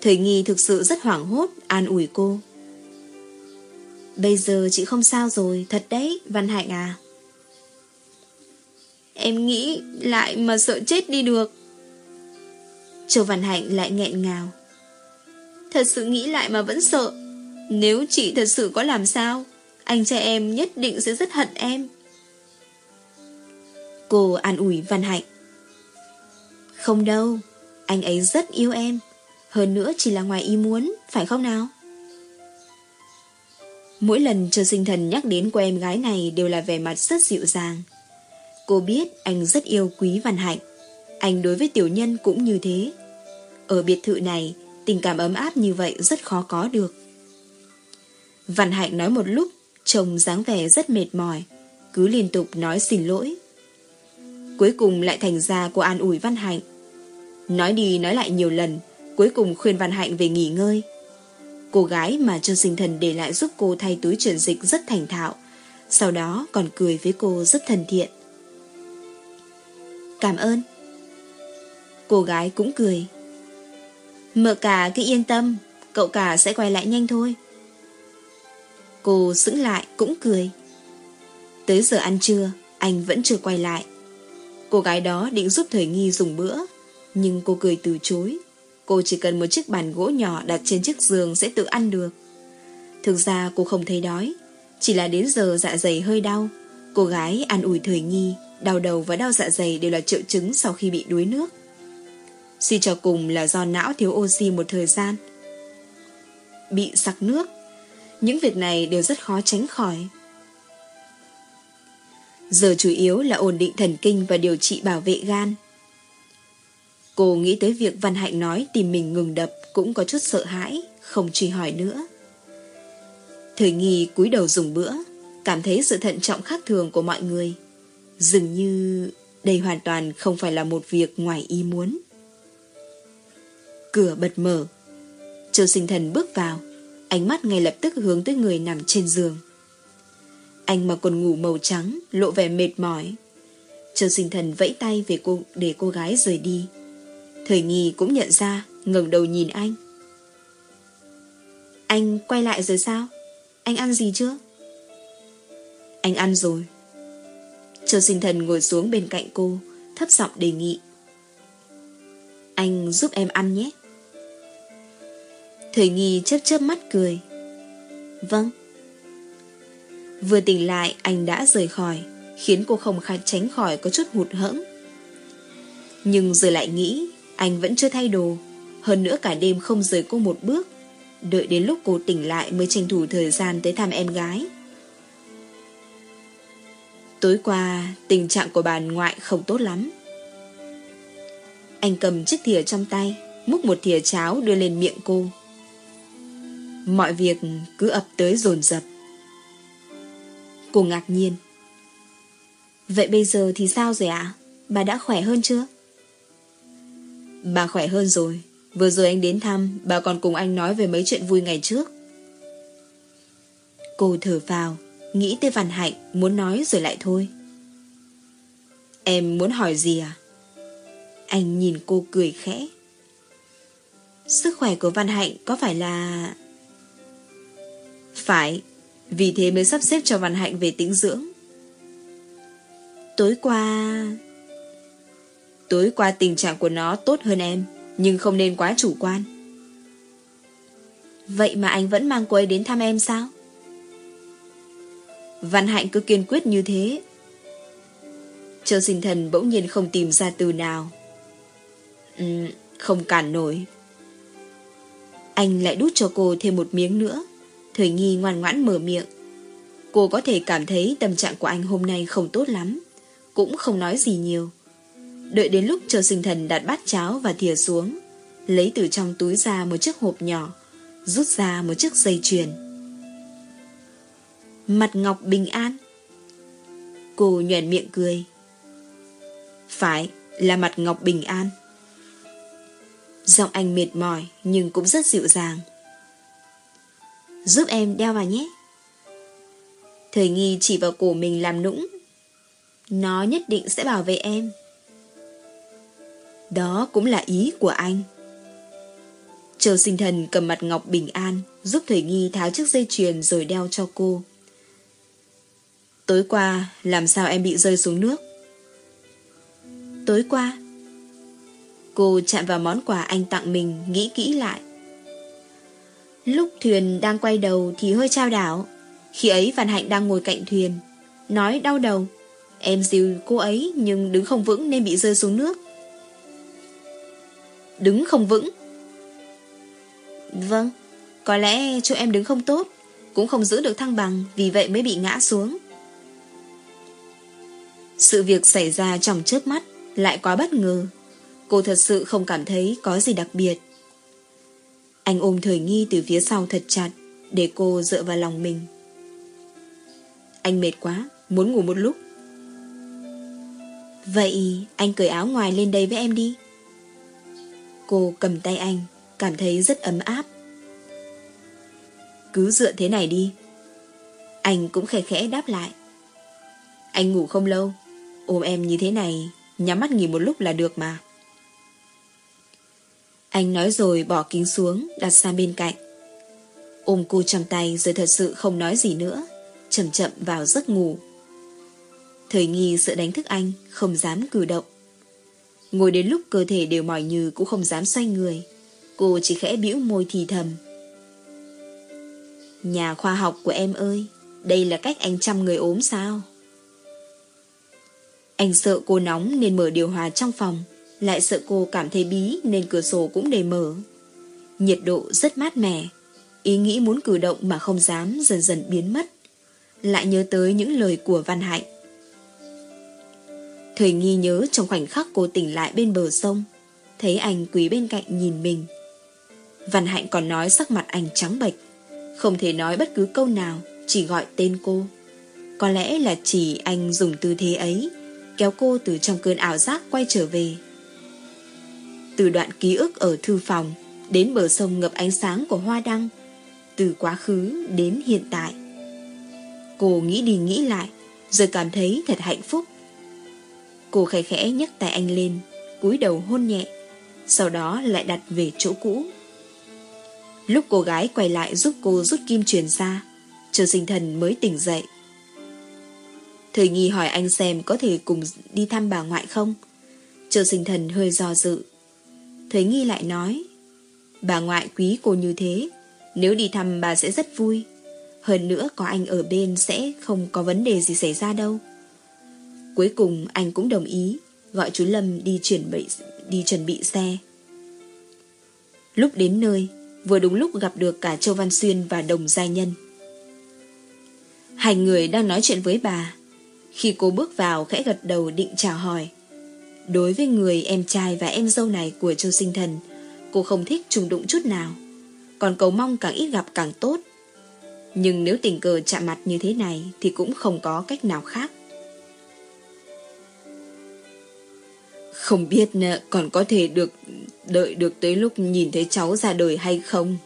Thời nghi thực sự rất hoảng hốt, An ủi cô Bây giờ chị không sao rồi, Thật đấy, Văn Hạnh à Em nghĩ lại mà sợ chết đi được. Châu Văn Hạnh lại nghẹn ngào. Thật sự nghĩ lại mà vẫn sợ. Nếu chị thật sự có làm sao, anh trai em nhất định sẽ rất hận em. Cô an ủi Văn Hạnh. Không đâu, anh ấy rất yêu em. Hơn nữa chỉ là ngoài ý muốn, phải không nào? Mỗi lần cho sinh thần nhắc đến cô em gái này đều là vẻ mặt rất dịu dàng. Cô biết anh rất yêu quý Văn Hạnh. Anh đối với tiểu nhân cũng như thế. Ở biệt thự này, tình cảm ấm áp như vậy rất khó có được. Văn Hạnh nói một lúc, trông dáng vẻ rất mệt mỏi, cứ liên tục nói xin lỗi. Cuối cùng lại thành ra cô an ủi Văn Hạnh. Nói đi nói lại nhiều lần, cuối cùng khuyên Văn Hạnh về nghỉ ngơi. Cô gái mà Trương sinh thần để lại giúp cô thay túi chuyển dịch rất thành thạo, sau đó còn cười với cô rất thân thiện. Cảm ơn. Cô gái cũng cười. Mợ cả cứ yên tâm, cậu cả sẽ quay lại nhanh thôi. Cô sững lại cũng cười. Tới giờ ăn trưa, anh vẫn chưa quay lại. Cô gái đó định giúp Thời Nghi dùng bữa, nhưng cô cười từ chối. Cô chỉ cần một chiếc bàn gỗ nhỏ đặt trên chiếc giường sẽ tự ăn được. Thực ra cô không thấy đói, chỉ là đến giờ dạ dày hơi đau. Cô gái ăn ủi Thời Nghi, đau đầu và đau dạ dày đều là triệu chứng sau khi bị đuối nước. Suy cho cùng là do não thiếu oxy một thời gian. Bị sặc nước. Những việc này đều rất khó tránh khỏi. Giờ chủ yếu là ổn định thần kinh và điều trị bảo vệ gan. Cô nghĩ tới việc Văn Hạnh nói tìm mình ngừng đập cũng có chút sợ hãi, không truy hỏi nữa. Thời nghi cúi đầu dùng bữa, cảm thấy sự thận trọng khác thường của mọi người. Dường như đây hoàn toàn không phải là một việc ngoài ý muốn. Cửa bật mở. Châu sinh thần bước vào, ánh mắt ngay lập tức hướng tới người nằm trên giường. Anh mà còn ngủ màu trắng, lộ vẻ mệt mỏi. Châu sinh thần vẫy tay về cô để cô gái rời đi. Thời nghi cũng nhận ra, ngẩng đầu nhìn anh. Anh quay lại rồi sao? Anh ăn gì chưa? Anh ăn rồi. Châu sinh thần ngồi xuống bên cạnh cô, thấp giọng đề nghị. Anh giúp em ăn nhé. Thời nghi chớp chớp mắt cười. Vâng. Vừa tỉnh lại anh đã rời khỏi, khiến cô không khá tránh khỏi có chút hụt hẫng. Nhưng rồi lại nghĩ anh vẫn chưa thay đồ, hơn nữa cả đêm không rời cô một bước, đợi đến lúc cô tỉnh lại mới tranh thủ thời gian tới thăm em gái. Tối qua, tình trạng của bà ngoại không tốt lắm. Anh cầm chiếc thìa trong tay, múc một thìa cháo đưa lên miệng cô. Mọi việc cứ ập tới dồn dập. Cô ngạc nhiên. Vậy bây giờ thì sao rồi ạ? Bà đã khỏe hơn chưa? Bà khỏe hơn rồi. Vừa rồi anh đến thăm, bà còn cùng anh nói về mấy chuyện vui ngày trước. Cô thở vào, nghĩ tới Văn Hạnh, muốn nói rồi lại thôi. Em muốn hỏi gì à? Anh nhìn cô cười khẽ. Sức khỏe của Văn Hạnh có phải là... Phải, vì thế mới sắp xếp cho Văn Hạnh về tĩnh dưỡng. Tối qua... Tối qua tình trạng của nó tốt hơn em, nhưng không nên quá chủ quan. Vậy mà anh vẫn mang cô ấy đến thăm em sao? Văn Hạnh cứ kiên quyết như thế. Châu sinh thần bỗng nhiên không tìm ra từ nào. Ừ, không cản nổi. Anh lại đút cho cô thêm một miếng nữa. Thời nghi ngoan ngoãn mở miệng. Cô có thể cảm thấy tâm trạng của anh hôm nay không tốt lắm. Cũng không nói gì nhiều. Đợi đến lúc chờ sinh thần đặt bát cháo và thìa xuống. Lấy từ trong túi ra một chiếc hộp nhỏ. Rút ra một chiếc dây chuyền. Mặt ngọc bình an. Cô nhoèn miệng cười. Phải, là mặt ngọc bình an. Giọng anh mệt mỏi nhưng cũng rất dịu dàng. Giúp em đeo vào nhé. Thời nghi chỉ vào cổ mình làm nũng. Nó nhất định sẽ bảo vệ em. Đó cũng là ý của anh. Châu sinh thần cầm mặt ngọc bình an, giúp Thời nghi tháo chiếc dây chuyền rồi đeo cho cô. Tối qua, làm sao em bị rơi xuống nước? Tối qua? Cô chạm vào món quà anh tặng mình, nghĩ kỹ lại. Lúc thuyền đang quay đầu thì hơi trao đảo. Khi ấy Văn Hạnh đang ngồi cạnh thuyền. Nói đau đầu. Em dìu cô ấy nhưng đứng không vững nên bị rơi xuống nước. Đứng không vững? Vâng, có lẽ chỗ em đứng không tốt, cũng không giữ được thăng bằng, vì vậy mới bị ngã xuống. Sự việc xảy ra trong chớp mắt lại quá bất ngờ. Cô thật sự không cảm thấy có gì đặc biệt. Anh ôm thời nghi từ phía sau thật chặt để cô dựa vào lòng mình. Anh mệt quá, muốn ngủ một lúc. Vậy anh cởi áo ngoài lên đây với em đi. Cô cầm tay anh, cảm thấy rất ấm áp. Cứ dựa thế này đi. Anh cũng khẽ khẽ đáp lại. Anh ngủ không lâu, ôm em như thế này, nhắm mắt nghỉ một lúc là được mà. Anh nói rồi bỏ kính xuống, đặt sang bên cạnh. Ôm cô trong tay rồi thật sự không nói gì nữa, chậm chậm vào giấc ngủ. Thời nghi sợ đánh thức anh, không dám cử động. Ngồi đến lúc cơ thể đều mỏi như cũng không dám xoay người. Cô chỉ khẽ bĩu môi thì thầm. Nhà khoa học của em ơi, đây là cách anh chăm người ốm sao? Anh sợ cô nóng nên mở điều hòa trong phòng, lại sợ cô cảm thấy bí nên cửa sổ cũng để mở. Nhiệt độ rất mát mẻ, ý nghĩ muốn cử động mà không dám dần dần biến mất. Lại nhớ tới những lời của Văn Hạnh. Thời nghi nhớ trong khoảnh khắc cô tỉnh lại bên bờ sông, thấy anh quý bên cạnh nhìn mình. Văn Hạnh còn nói sắc mặt anh trắng bệch, không thể nói bất cứ câu nào, chỉ gọi tên cô. Có lẽ là chỉ anh dùng tư thế ấy, kéo cô từ trong cơn ảo giác quay trở về. Từ đoạn ký ức ở thư phòng, đến bờ sông ngập ánh sáng của hoa đăng, từ quá khứ đến hiện tại. Cô nghĩ đi nghĩ lại, rồi cảm thấy thật hạnh phúc. Cô khẽ khẽ nhấc tay anh lên, cúi đầu hôn nhẹ, sau đó lại đặt về chỗ cũ. Lúc cô gái quay lại giúp cô rút kim truyền ra, Trường sinh thần mới tỉnh dậy. Thời nghi hỏi anh xem có thể cùng đi thăm bà ngoại không? Trường sinh thần hơi do dự. Thấy nghi lại nói, bà ngoại quý cô như thế, nếu đi thăm bà sẽ rất vui. Hơn nữa có anh ở bên sẽ không có vấn đề gì xảy ra đâu. Cuối cùng anh cũng đồng ý, gọi chú Lâm đi chuẩn bị, đi chuẩn bị xe. Lúc đến nơi, vừa đúng lúc gặp được cả Châu Văn Xuyên và Đồng Gia Nhân. Hai người đang nói chuyện với bà. Khi cô bước vào khẽ gật đầu định chào hỏi. Đối với người em trai và em dâu này của Châu Sinh Thần, cô không thích trùng đụng chút nào. Còn cầu mong càng ít gặp càng tốt. Nhưng nếu tình cờ chạm mặt như thế này thì cũng không có cách nào khác. Không biết ờ, còn có thể được đợi được tới lúc nhìn thấy cháu ra đời hay không?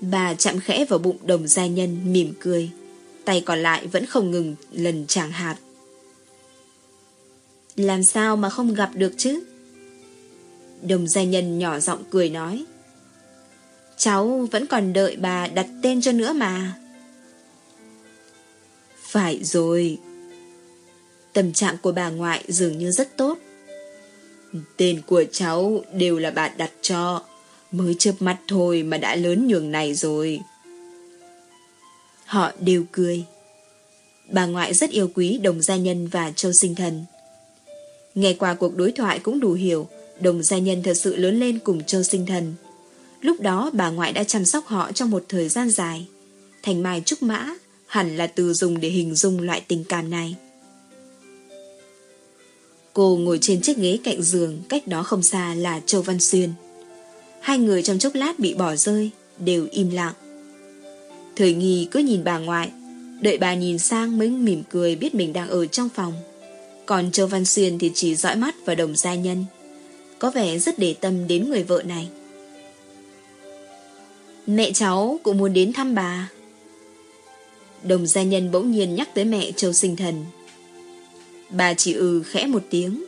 Bà chạm khẽ vào bụng đồng gia nhân mỉm cười. Tay còn lại vẫn không ngừng lần chàng hạt. Làm sao mà không gặp được chứ? Đồng gia nhân nhỏ giọng cười nói. Cháu vẫn còn đợi bà đặt tên cho nữa mà. Phải rồi, Tâm trạng của bà ngoại dường như rất tốt. Tên của cháu đều là bà đặt cho. Mới chớp mắt thôi mà đã lớn nhường này rồi. Họ đều cười. Bà ngoại rất yêu quý đồng gia nhân và châu sinh thần. Nghe qua cuộc đối thoại cũng đủ hiểu đồng gia nhân thật sự lớn lên cùng châu sinh thần. Lúc đó bà ngoại đã chăm sóc họ trong một thời gian dài. Thành mai trúc mã hẳn là từ dùng để hình dung loại tình cảm này. Cô ngồi trên chiếc ghế cạnh giường, cách đó không xa là Châu Văn Xuyên. Hai người trong chốc lát bị bỏ rơi, đều im lặng. Thời nghi cứ nhìn bà ngoại, đợi bà nhìn sang mới mỉm cười biết mình đang ở trong phòng. Còn Châu Văn Xuyên thì chỉ dõi mắt vào đồng gia nhân. Có vẻ rất để tâm đến người vợ này. Mẹ cháu cũng muốn đến thăm bà. Đồng gia nhân bỗng nhiên nhắc tới mẹ Châu Sinh Thần Bà chỉ ừ khẽ một tiếng.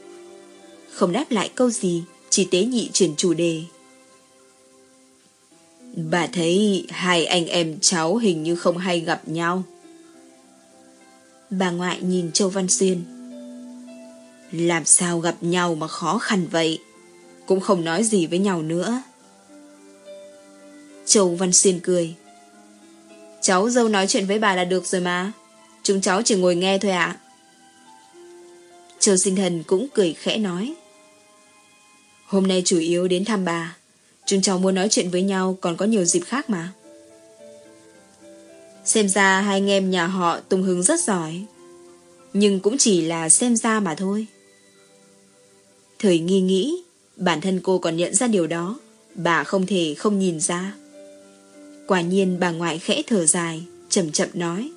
Không đáp lại câu gì, chỉ tế nhị chuyển chủ đề. Bà thấy hai anh em cháu hình như không hay gặp nhau. Bà ngoại nhìn Châu Văn Xuyên. Làm sao gặp nhau mà khó khăn vậy? Cũng không nói gì với nhau nữa. Châu Văn Xuyên cười. Cháu dâu nói chuyện với bà là được rồi mà. Chúng cháu chỉ ngồi nghe thôi ạ. Châu Sinh Thần cũng cười khẽ nói. Hôm nay chủ yếu đến thăm bà. Chúng cháu muốn nói chuyện với nhau còn có nhiều dịp khác mà. Xem ra hai anh em nhà họ Tùng hứng rất giỏi. Nhưng cũng chỉ là xem ra mà thôi. Thời nghi nghĩ, bản thân cô còn nhận ra điều đó. Bà không thể không nhìn ra. Quả nhiên bà ngoại khẽ thở dài, chậm chậm nói.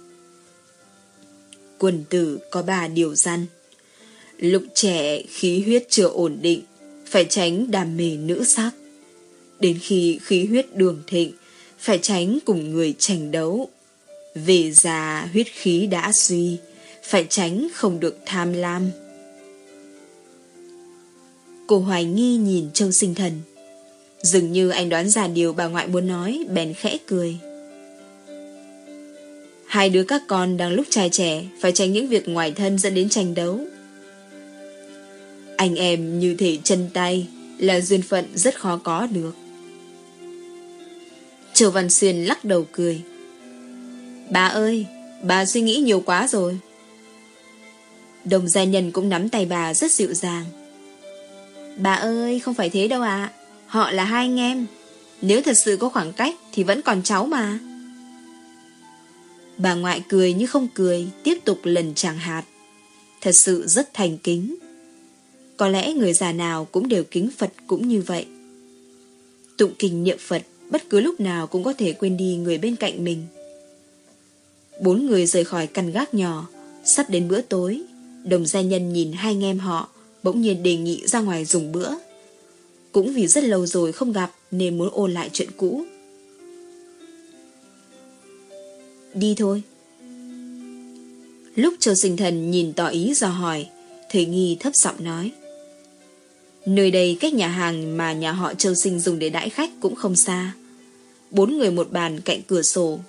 Quần tử có ba điều răn. Lúc trẻ khí huyết chưa ổn định, phải tránh đam mê nữ sắc. Đến khi khí huyết đường thịnh, phải tránh cùng người tranh đấu. Về già huyết khí đã suy, phải tránh không được tham lam. Cô hoài nghi nhìn Châu Sinh Thần. Dường như anh đoán ra điều bà ngoại muốn nói, bèn khẽ cười. Hai đứa các con đang lúc trai trẻ, phải tránh những việc ngoài thân dẫn đến tranh đấu. Anh em như thể chân tay, là duyên phận rất khó có được. Châu Văn Xuyên lắc đầu cười. Bà ơi, bà suy nghĩ nhiều quá rồi. Đồng gia nhân cũng nắm tay bà rất dịu dàng. Bà ơi, không phải thế đâu ạ. Họ là hai anh em. Nếu thật sự có khoảng cách thì vẫn còn cháu mà. Bà ngoại cười như không cười, tiếp tục lần chàng hạt. Thật sự rất thành kính. Có lẽ người già nào cũng đều kính Phật cũng như vậy. Tụng kinh niệm Phật bất cứ lúc nào cũng có thể quên đi người bên cạnh mình. Bốn người rời khỏi căn gác nhỏ, sắp đến bữa tối, đồng gia nhân nhìn hai anh em họ, bỗng nhiên đề nghị ra ngoài dùng bữa. Cũng vì rất lâu rồi không gặp nên muốn ôn lại chuyện cũ. Đi thôi. Lúc Châu Sinh Thần nhìn tỏ ý dò hỏi, Thầy Nghi thấp giọng nói. Nơi đây cách nhà hàng mà nhà họ Châu Sinh dùng để đãi khách cũng không xa. Bốn người một bàn cạnh cửa sổ.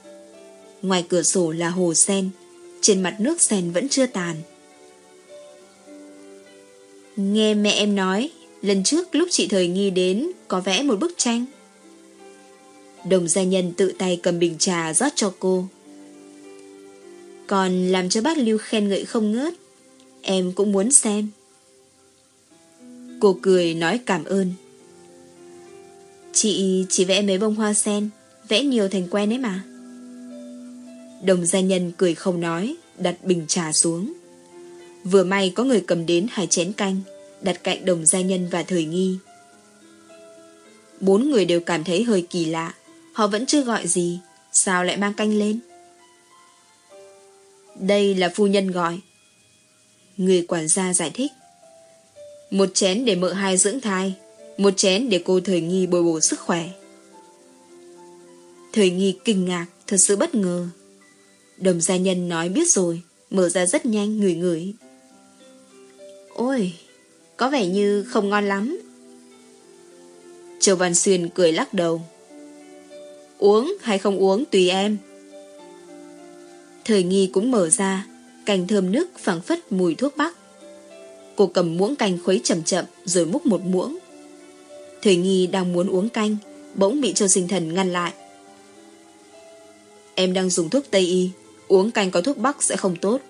Ngoài cửa sổ là hồ sen, trên mặt nước sen vẫn chưa tàn. Nghe mẹ em nói, lần trước lúc chị Thời Nghi đến có vẽ một bức tranh. Đồng gia nhân tự tay cầm bình trà rót cho cô. Còn làm cho bác Lưu khen ngợi không ngớt, em cũng muốn xem. Cô cười nói cảm ơn. Chị chỉ vẽ mấy bông hoa sen, vẽ nhiều thành quen ấy mà. Đồng gia nhân cười không nói, đặt bình trà xuống. Vừa may có người cầm đến hai chén canh, đặt cạnh đồng gia nhân và thời nghi. Bốn người đều cảm thấy hơi kỳ lạ, họ vẫn chưa gọi gì, sao lại mang canh lên? Đây là phu nhân gọi. Người quản gia giải thích. Một chén để mợ hai dưỡng thai, một chén để cô thời nghi bồi bổ sức khỏe. Thời nghi kinh ngạc, thật sự bất ngờ. Đồng gia nhân nói biết rồi, mở ra rất nhanh, ngửi ngửi. Ôi, có vẻ như không ngon lắm. Châu Văn Xuyên cười lắc đầu. Uống hay không uống tùy em. Thời nghi cũng mở ra, cành thơm nước phẳng phất mùi thuốc bắc. Cô cầm muỗng canh khuấy chậm chậm rồi múc một muỗng. Thời nghi đang muốn uống canh, bỗng bị Châu Sinh Thần ngăn lại. Em đang dùng thuốc Tây Y, uống canh có thuốc Bắc sẽ không tốt.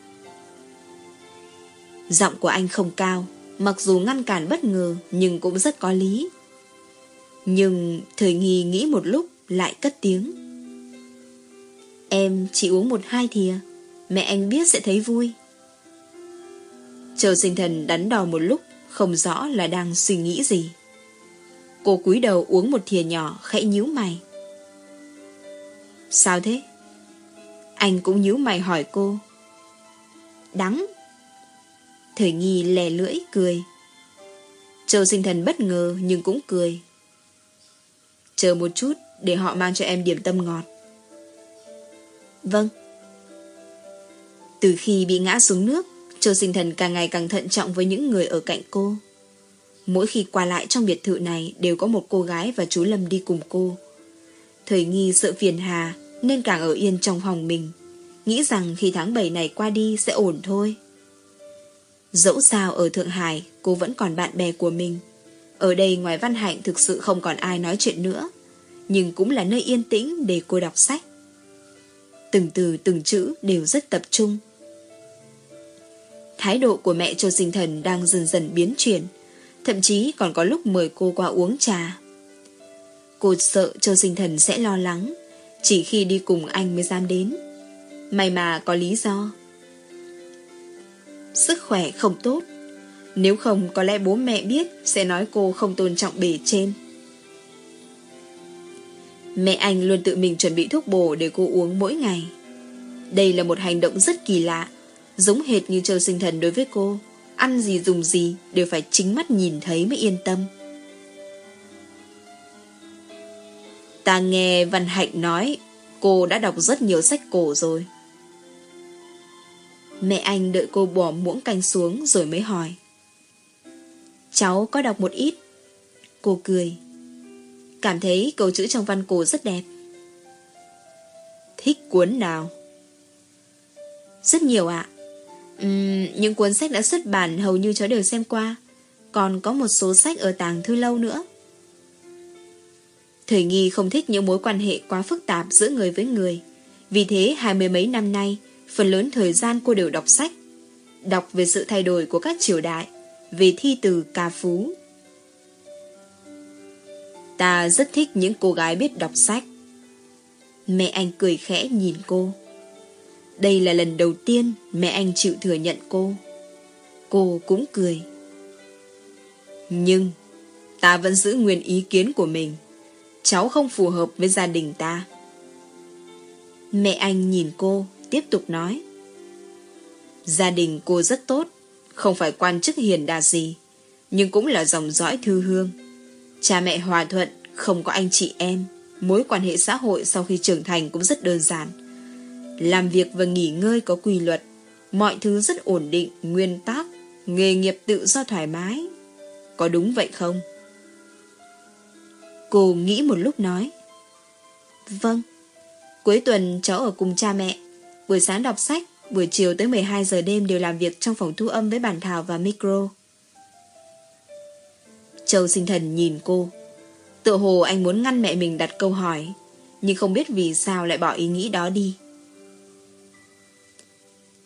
Giọng của anh không cao, mặc dù ngăn cản bất ngờ nhưng cũng rất có lý. Nhưng thời nghi nghĩ một lúc lại cất tiếng. Em chỉ uống một hai thìa, mẹ anh biết sẽ thấy vui. Châu sinh thần đắn đo một lúc, không rõ là đang suy nghĩ gì. Cô cúi đầu uống một thìa nhỏ khẽ nhíu mày. Sao thế? Anh cũng nhíu mày hỏi cô. Đắng. Thời nghi lè lưỡi cười. Châu sinh thần bất ngờ nhưng cũng cười. Chờ một chút để họ mang cho em điểm tâm ngọt. Vâng. Từ khi bị ngã xuống nước, Châu sinh thần càng ngày càng thận trọng với những người ở cạnh cô. Mỗi khi qua lại trong biệt thự này đều có một cô gái và chú Lâm đi cùng cô. Thời nghi sợ phiền hà nên càng ở yên trong phòng mình, nghĩ rằng khi tháng 7 này qua đi sẽ ổn thôi. Dẫu sao ở Thượng Hải cô vẫn còn bạn bè của mình. Ở đây ngoài Văn Hạnh thực sự không còn ai nói chuyện nữa. nhưng cũng là nơi yên tĩnh để cô đọc sách. Từng từ từng chữ đều rất tập trung. Thái độ của mẹ Châu Sinh Thần đang dần dần biến chuyển, thậm chí còn có lúc mời cô qua uống trà. Cô sợ Châu Sinh Thần sẽ lo lắng, chỉ khi đi cùng anh mới dám đến. May mà có lý do. Sức khỏe không tốt, nếu không có lẽ bố mẹ biết sẽ nói cô không tôn trọng bề trên. Mẹ anh luôn tự mình chuẩn bị thuốc bổ để cô uống mỗi ngày. Đây là một hành động rất kỳ lạ, giống hệt như châu sinh thần đối với cô. Ăn gì dùng gì đều phải chính mắt nhìn thấy mới yên tâm. Ta nghe Văn Hạnh nói cô đã đọc rất nhiều sách cổ rồi. Mẹ anh đợi cô bỏ muỗng canh xuống rồi mới hỏi. Cháu có đọc một ít. Cô cười. Cảm thấy câu chữ trong văn cổ rất đẹp. Thích cuốn nào? Rất nhiều ạ. Uhm, những cuốn sách đã xuất bản hầu như cháu đều xem qua. Còn có một số sách ở tàng thư lâu nữa. Thời nghi không thích những mối quan hệ quá phức tạp giữa người với người. Vì thế hai mươi mấy năm nay, phần lớn thời gian cô đều đọc sách. Đọc về sự thay đổi của các triều đại, về thi từ ca phú. Ta rất thích những cô gái biết đọc sách. Mẹ anh cười khẽ nhìn cô. Đây là lần đầu tiên mẹ anh chịu thừa nhận cô. Cô cũng cười. Nhưng ta vẫn giữ nguyên ý kiến của mình. Cháu không phù hợp với gia đình ta. Mẹ anh nhìn cô, tiếp tục nói. Gia đình cô rất tốt, không phải quan chức hiền đạt gì, nhưng cũng là dòng dõi thư hương. Cha mẹ hòa thuận, không có anh chị em, mối quan hệ xã hội sau khi trưởng thành cũng rất đơn giản. Làm việc và nghỉ ngơi có quy luật, mọi thứ rất ổn định, nguyên tắc, nghề nghiệp tự do thoải mái. Có đúng vậy không? Cô nghĩ một lúc nói. Vâng. Cuối tuần cháu ở cùng cha mẹ. Buổi sáng đọc sách, buổi chiều tới 12 giờ đêm đều làm việc trong phòng thu âm với bản thảo và micro. Châu sinh thần nhìn cô. Tựa hồ anh muốn ngăn mẹ mình đặt câu hỏi, nhưng không biết vì sao lại bỏ ý nghĩ đó đi.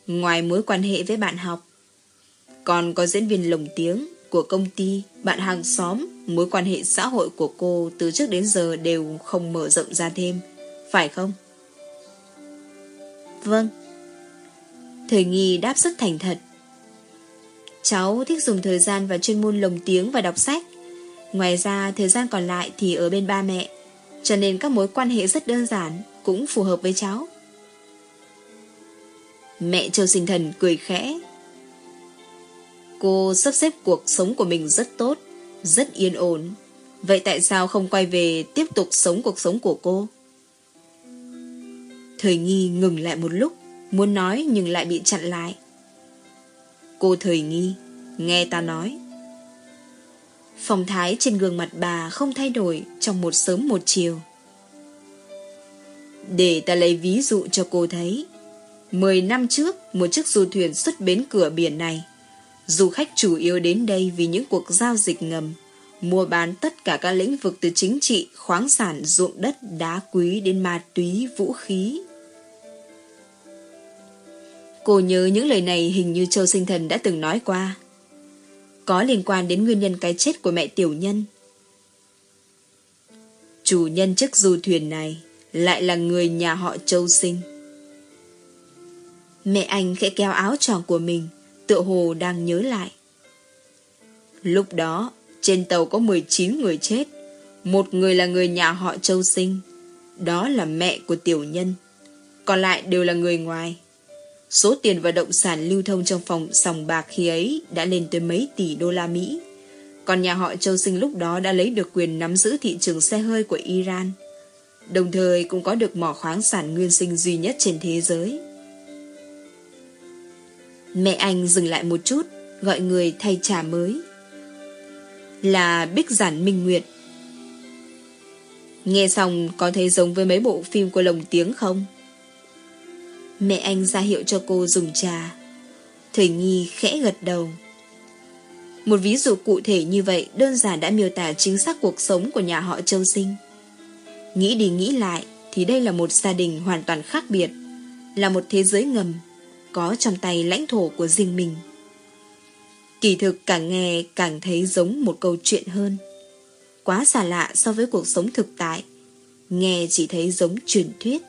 Ngoài mối quan hệ với bạn học, còn có diễn viên lồng tiếng của công ty, bạn hàng xóm, mối quan hệ xã hội của cô từ trước đến giờ đều không mở rộng ra thêm, phải không? Vâng. Thời nghi đáp rất thành thật. Cháu thích dùng thời gian và chuyên môn lồng tiếng và đọc sách. Ngoài ra, thời gian còn lại thì ở bên ba mẹ, cho nên các mối quan hệ rất đơn giản, cũng phù hợp với cháu. Mẹ Châu Sinh Thần cười khẽ. Cô sắp xếp cuộc sống của mình rất tốt, rất yên ổn. Vậy tại sao không quay về tiếp tục sống cuộc sống của cô? Thời nghi ngừng lại một lúc, muốn nói nhưng lại bị chặn lại. Cô thời nghi, nghe ta nói. Phong thái trên gương mặt bà không thay đổi trong một sớm một chiều. Để ta lấy ví dụ cho cô thấy. Mười năm trước, một chiếc du thuyền xuất bến cửa biển này. Du khách chủ yếu đến đây vì những cuộc giao dịch ngầm, mua bán tất cả các lĩnh vực từ chính trị, khoáng sản, ruộng đất, đá quý đến ma túy, vũ khí. Cô nhớ những lời này hình như Châu Sinh Thần đã từng nói qua. Có liên quan đến nguyên nhân cái chết của mẹ tiểu nhân. Chủ nhân chiếc du thuyền này lại là người nhà họ Châu Sinh. Mẹ anh khẽ kéo áo tròn của mình, tựa hồ đang nhớ lại. Lúc đó, trên tàu có 19 người chết. Một người là người nhà họ Châu Sinh. Đó là mẹ của tiểu nhân. Còn lại đều là người ngoài. Số tiền và động sản lưu thông trong phòng sòng bạc khi ấy đã lên tới mấy tỷ đô la Mỹ. Còn nhà họ Châu Sinh lúc đó đã lấy được quyền nắm giữ thị trường xe hơi của Iran. Đồng thời cũng có được mỏ khoáng sản nguyên sinh duy nhất trên thế giới. Mẹ anh dừng lại một chút, gọi người thay trà mới. Là Bích Giản Minh Nguyệt. Nghe xong có thấy giống với mấy bộ phim của lồng tiếng không? Mẹ anh ra hiệu cho cô dùng trà. Thời nghi khẽ gật đầu. Một ví dụ cụ thể như vậy đơn giản đã miêu tả chính xác cuộc sống của nhà họ Châu Sinh. Nghĩ đi nghĩ lại thì đây là một gia đình hoàn toàn khác biệt, là một thế giới ngầm, có trong tay lãnh thổ của riêng mình. Kỳ thực càng nghe càng thấy giống một câu chuyện hơn. Quá xa lạ so với cuộc sống thực tại, nghe chỉ thấy giống truyền thuyết.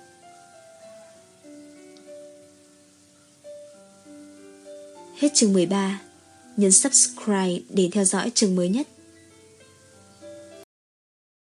Hết chương 13, nhấn subscribe để theo dõi chương mới nhất.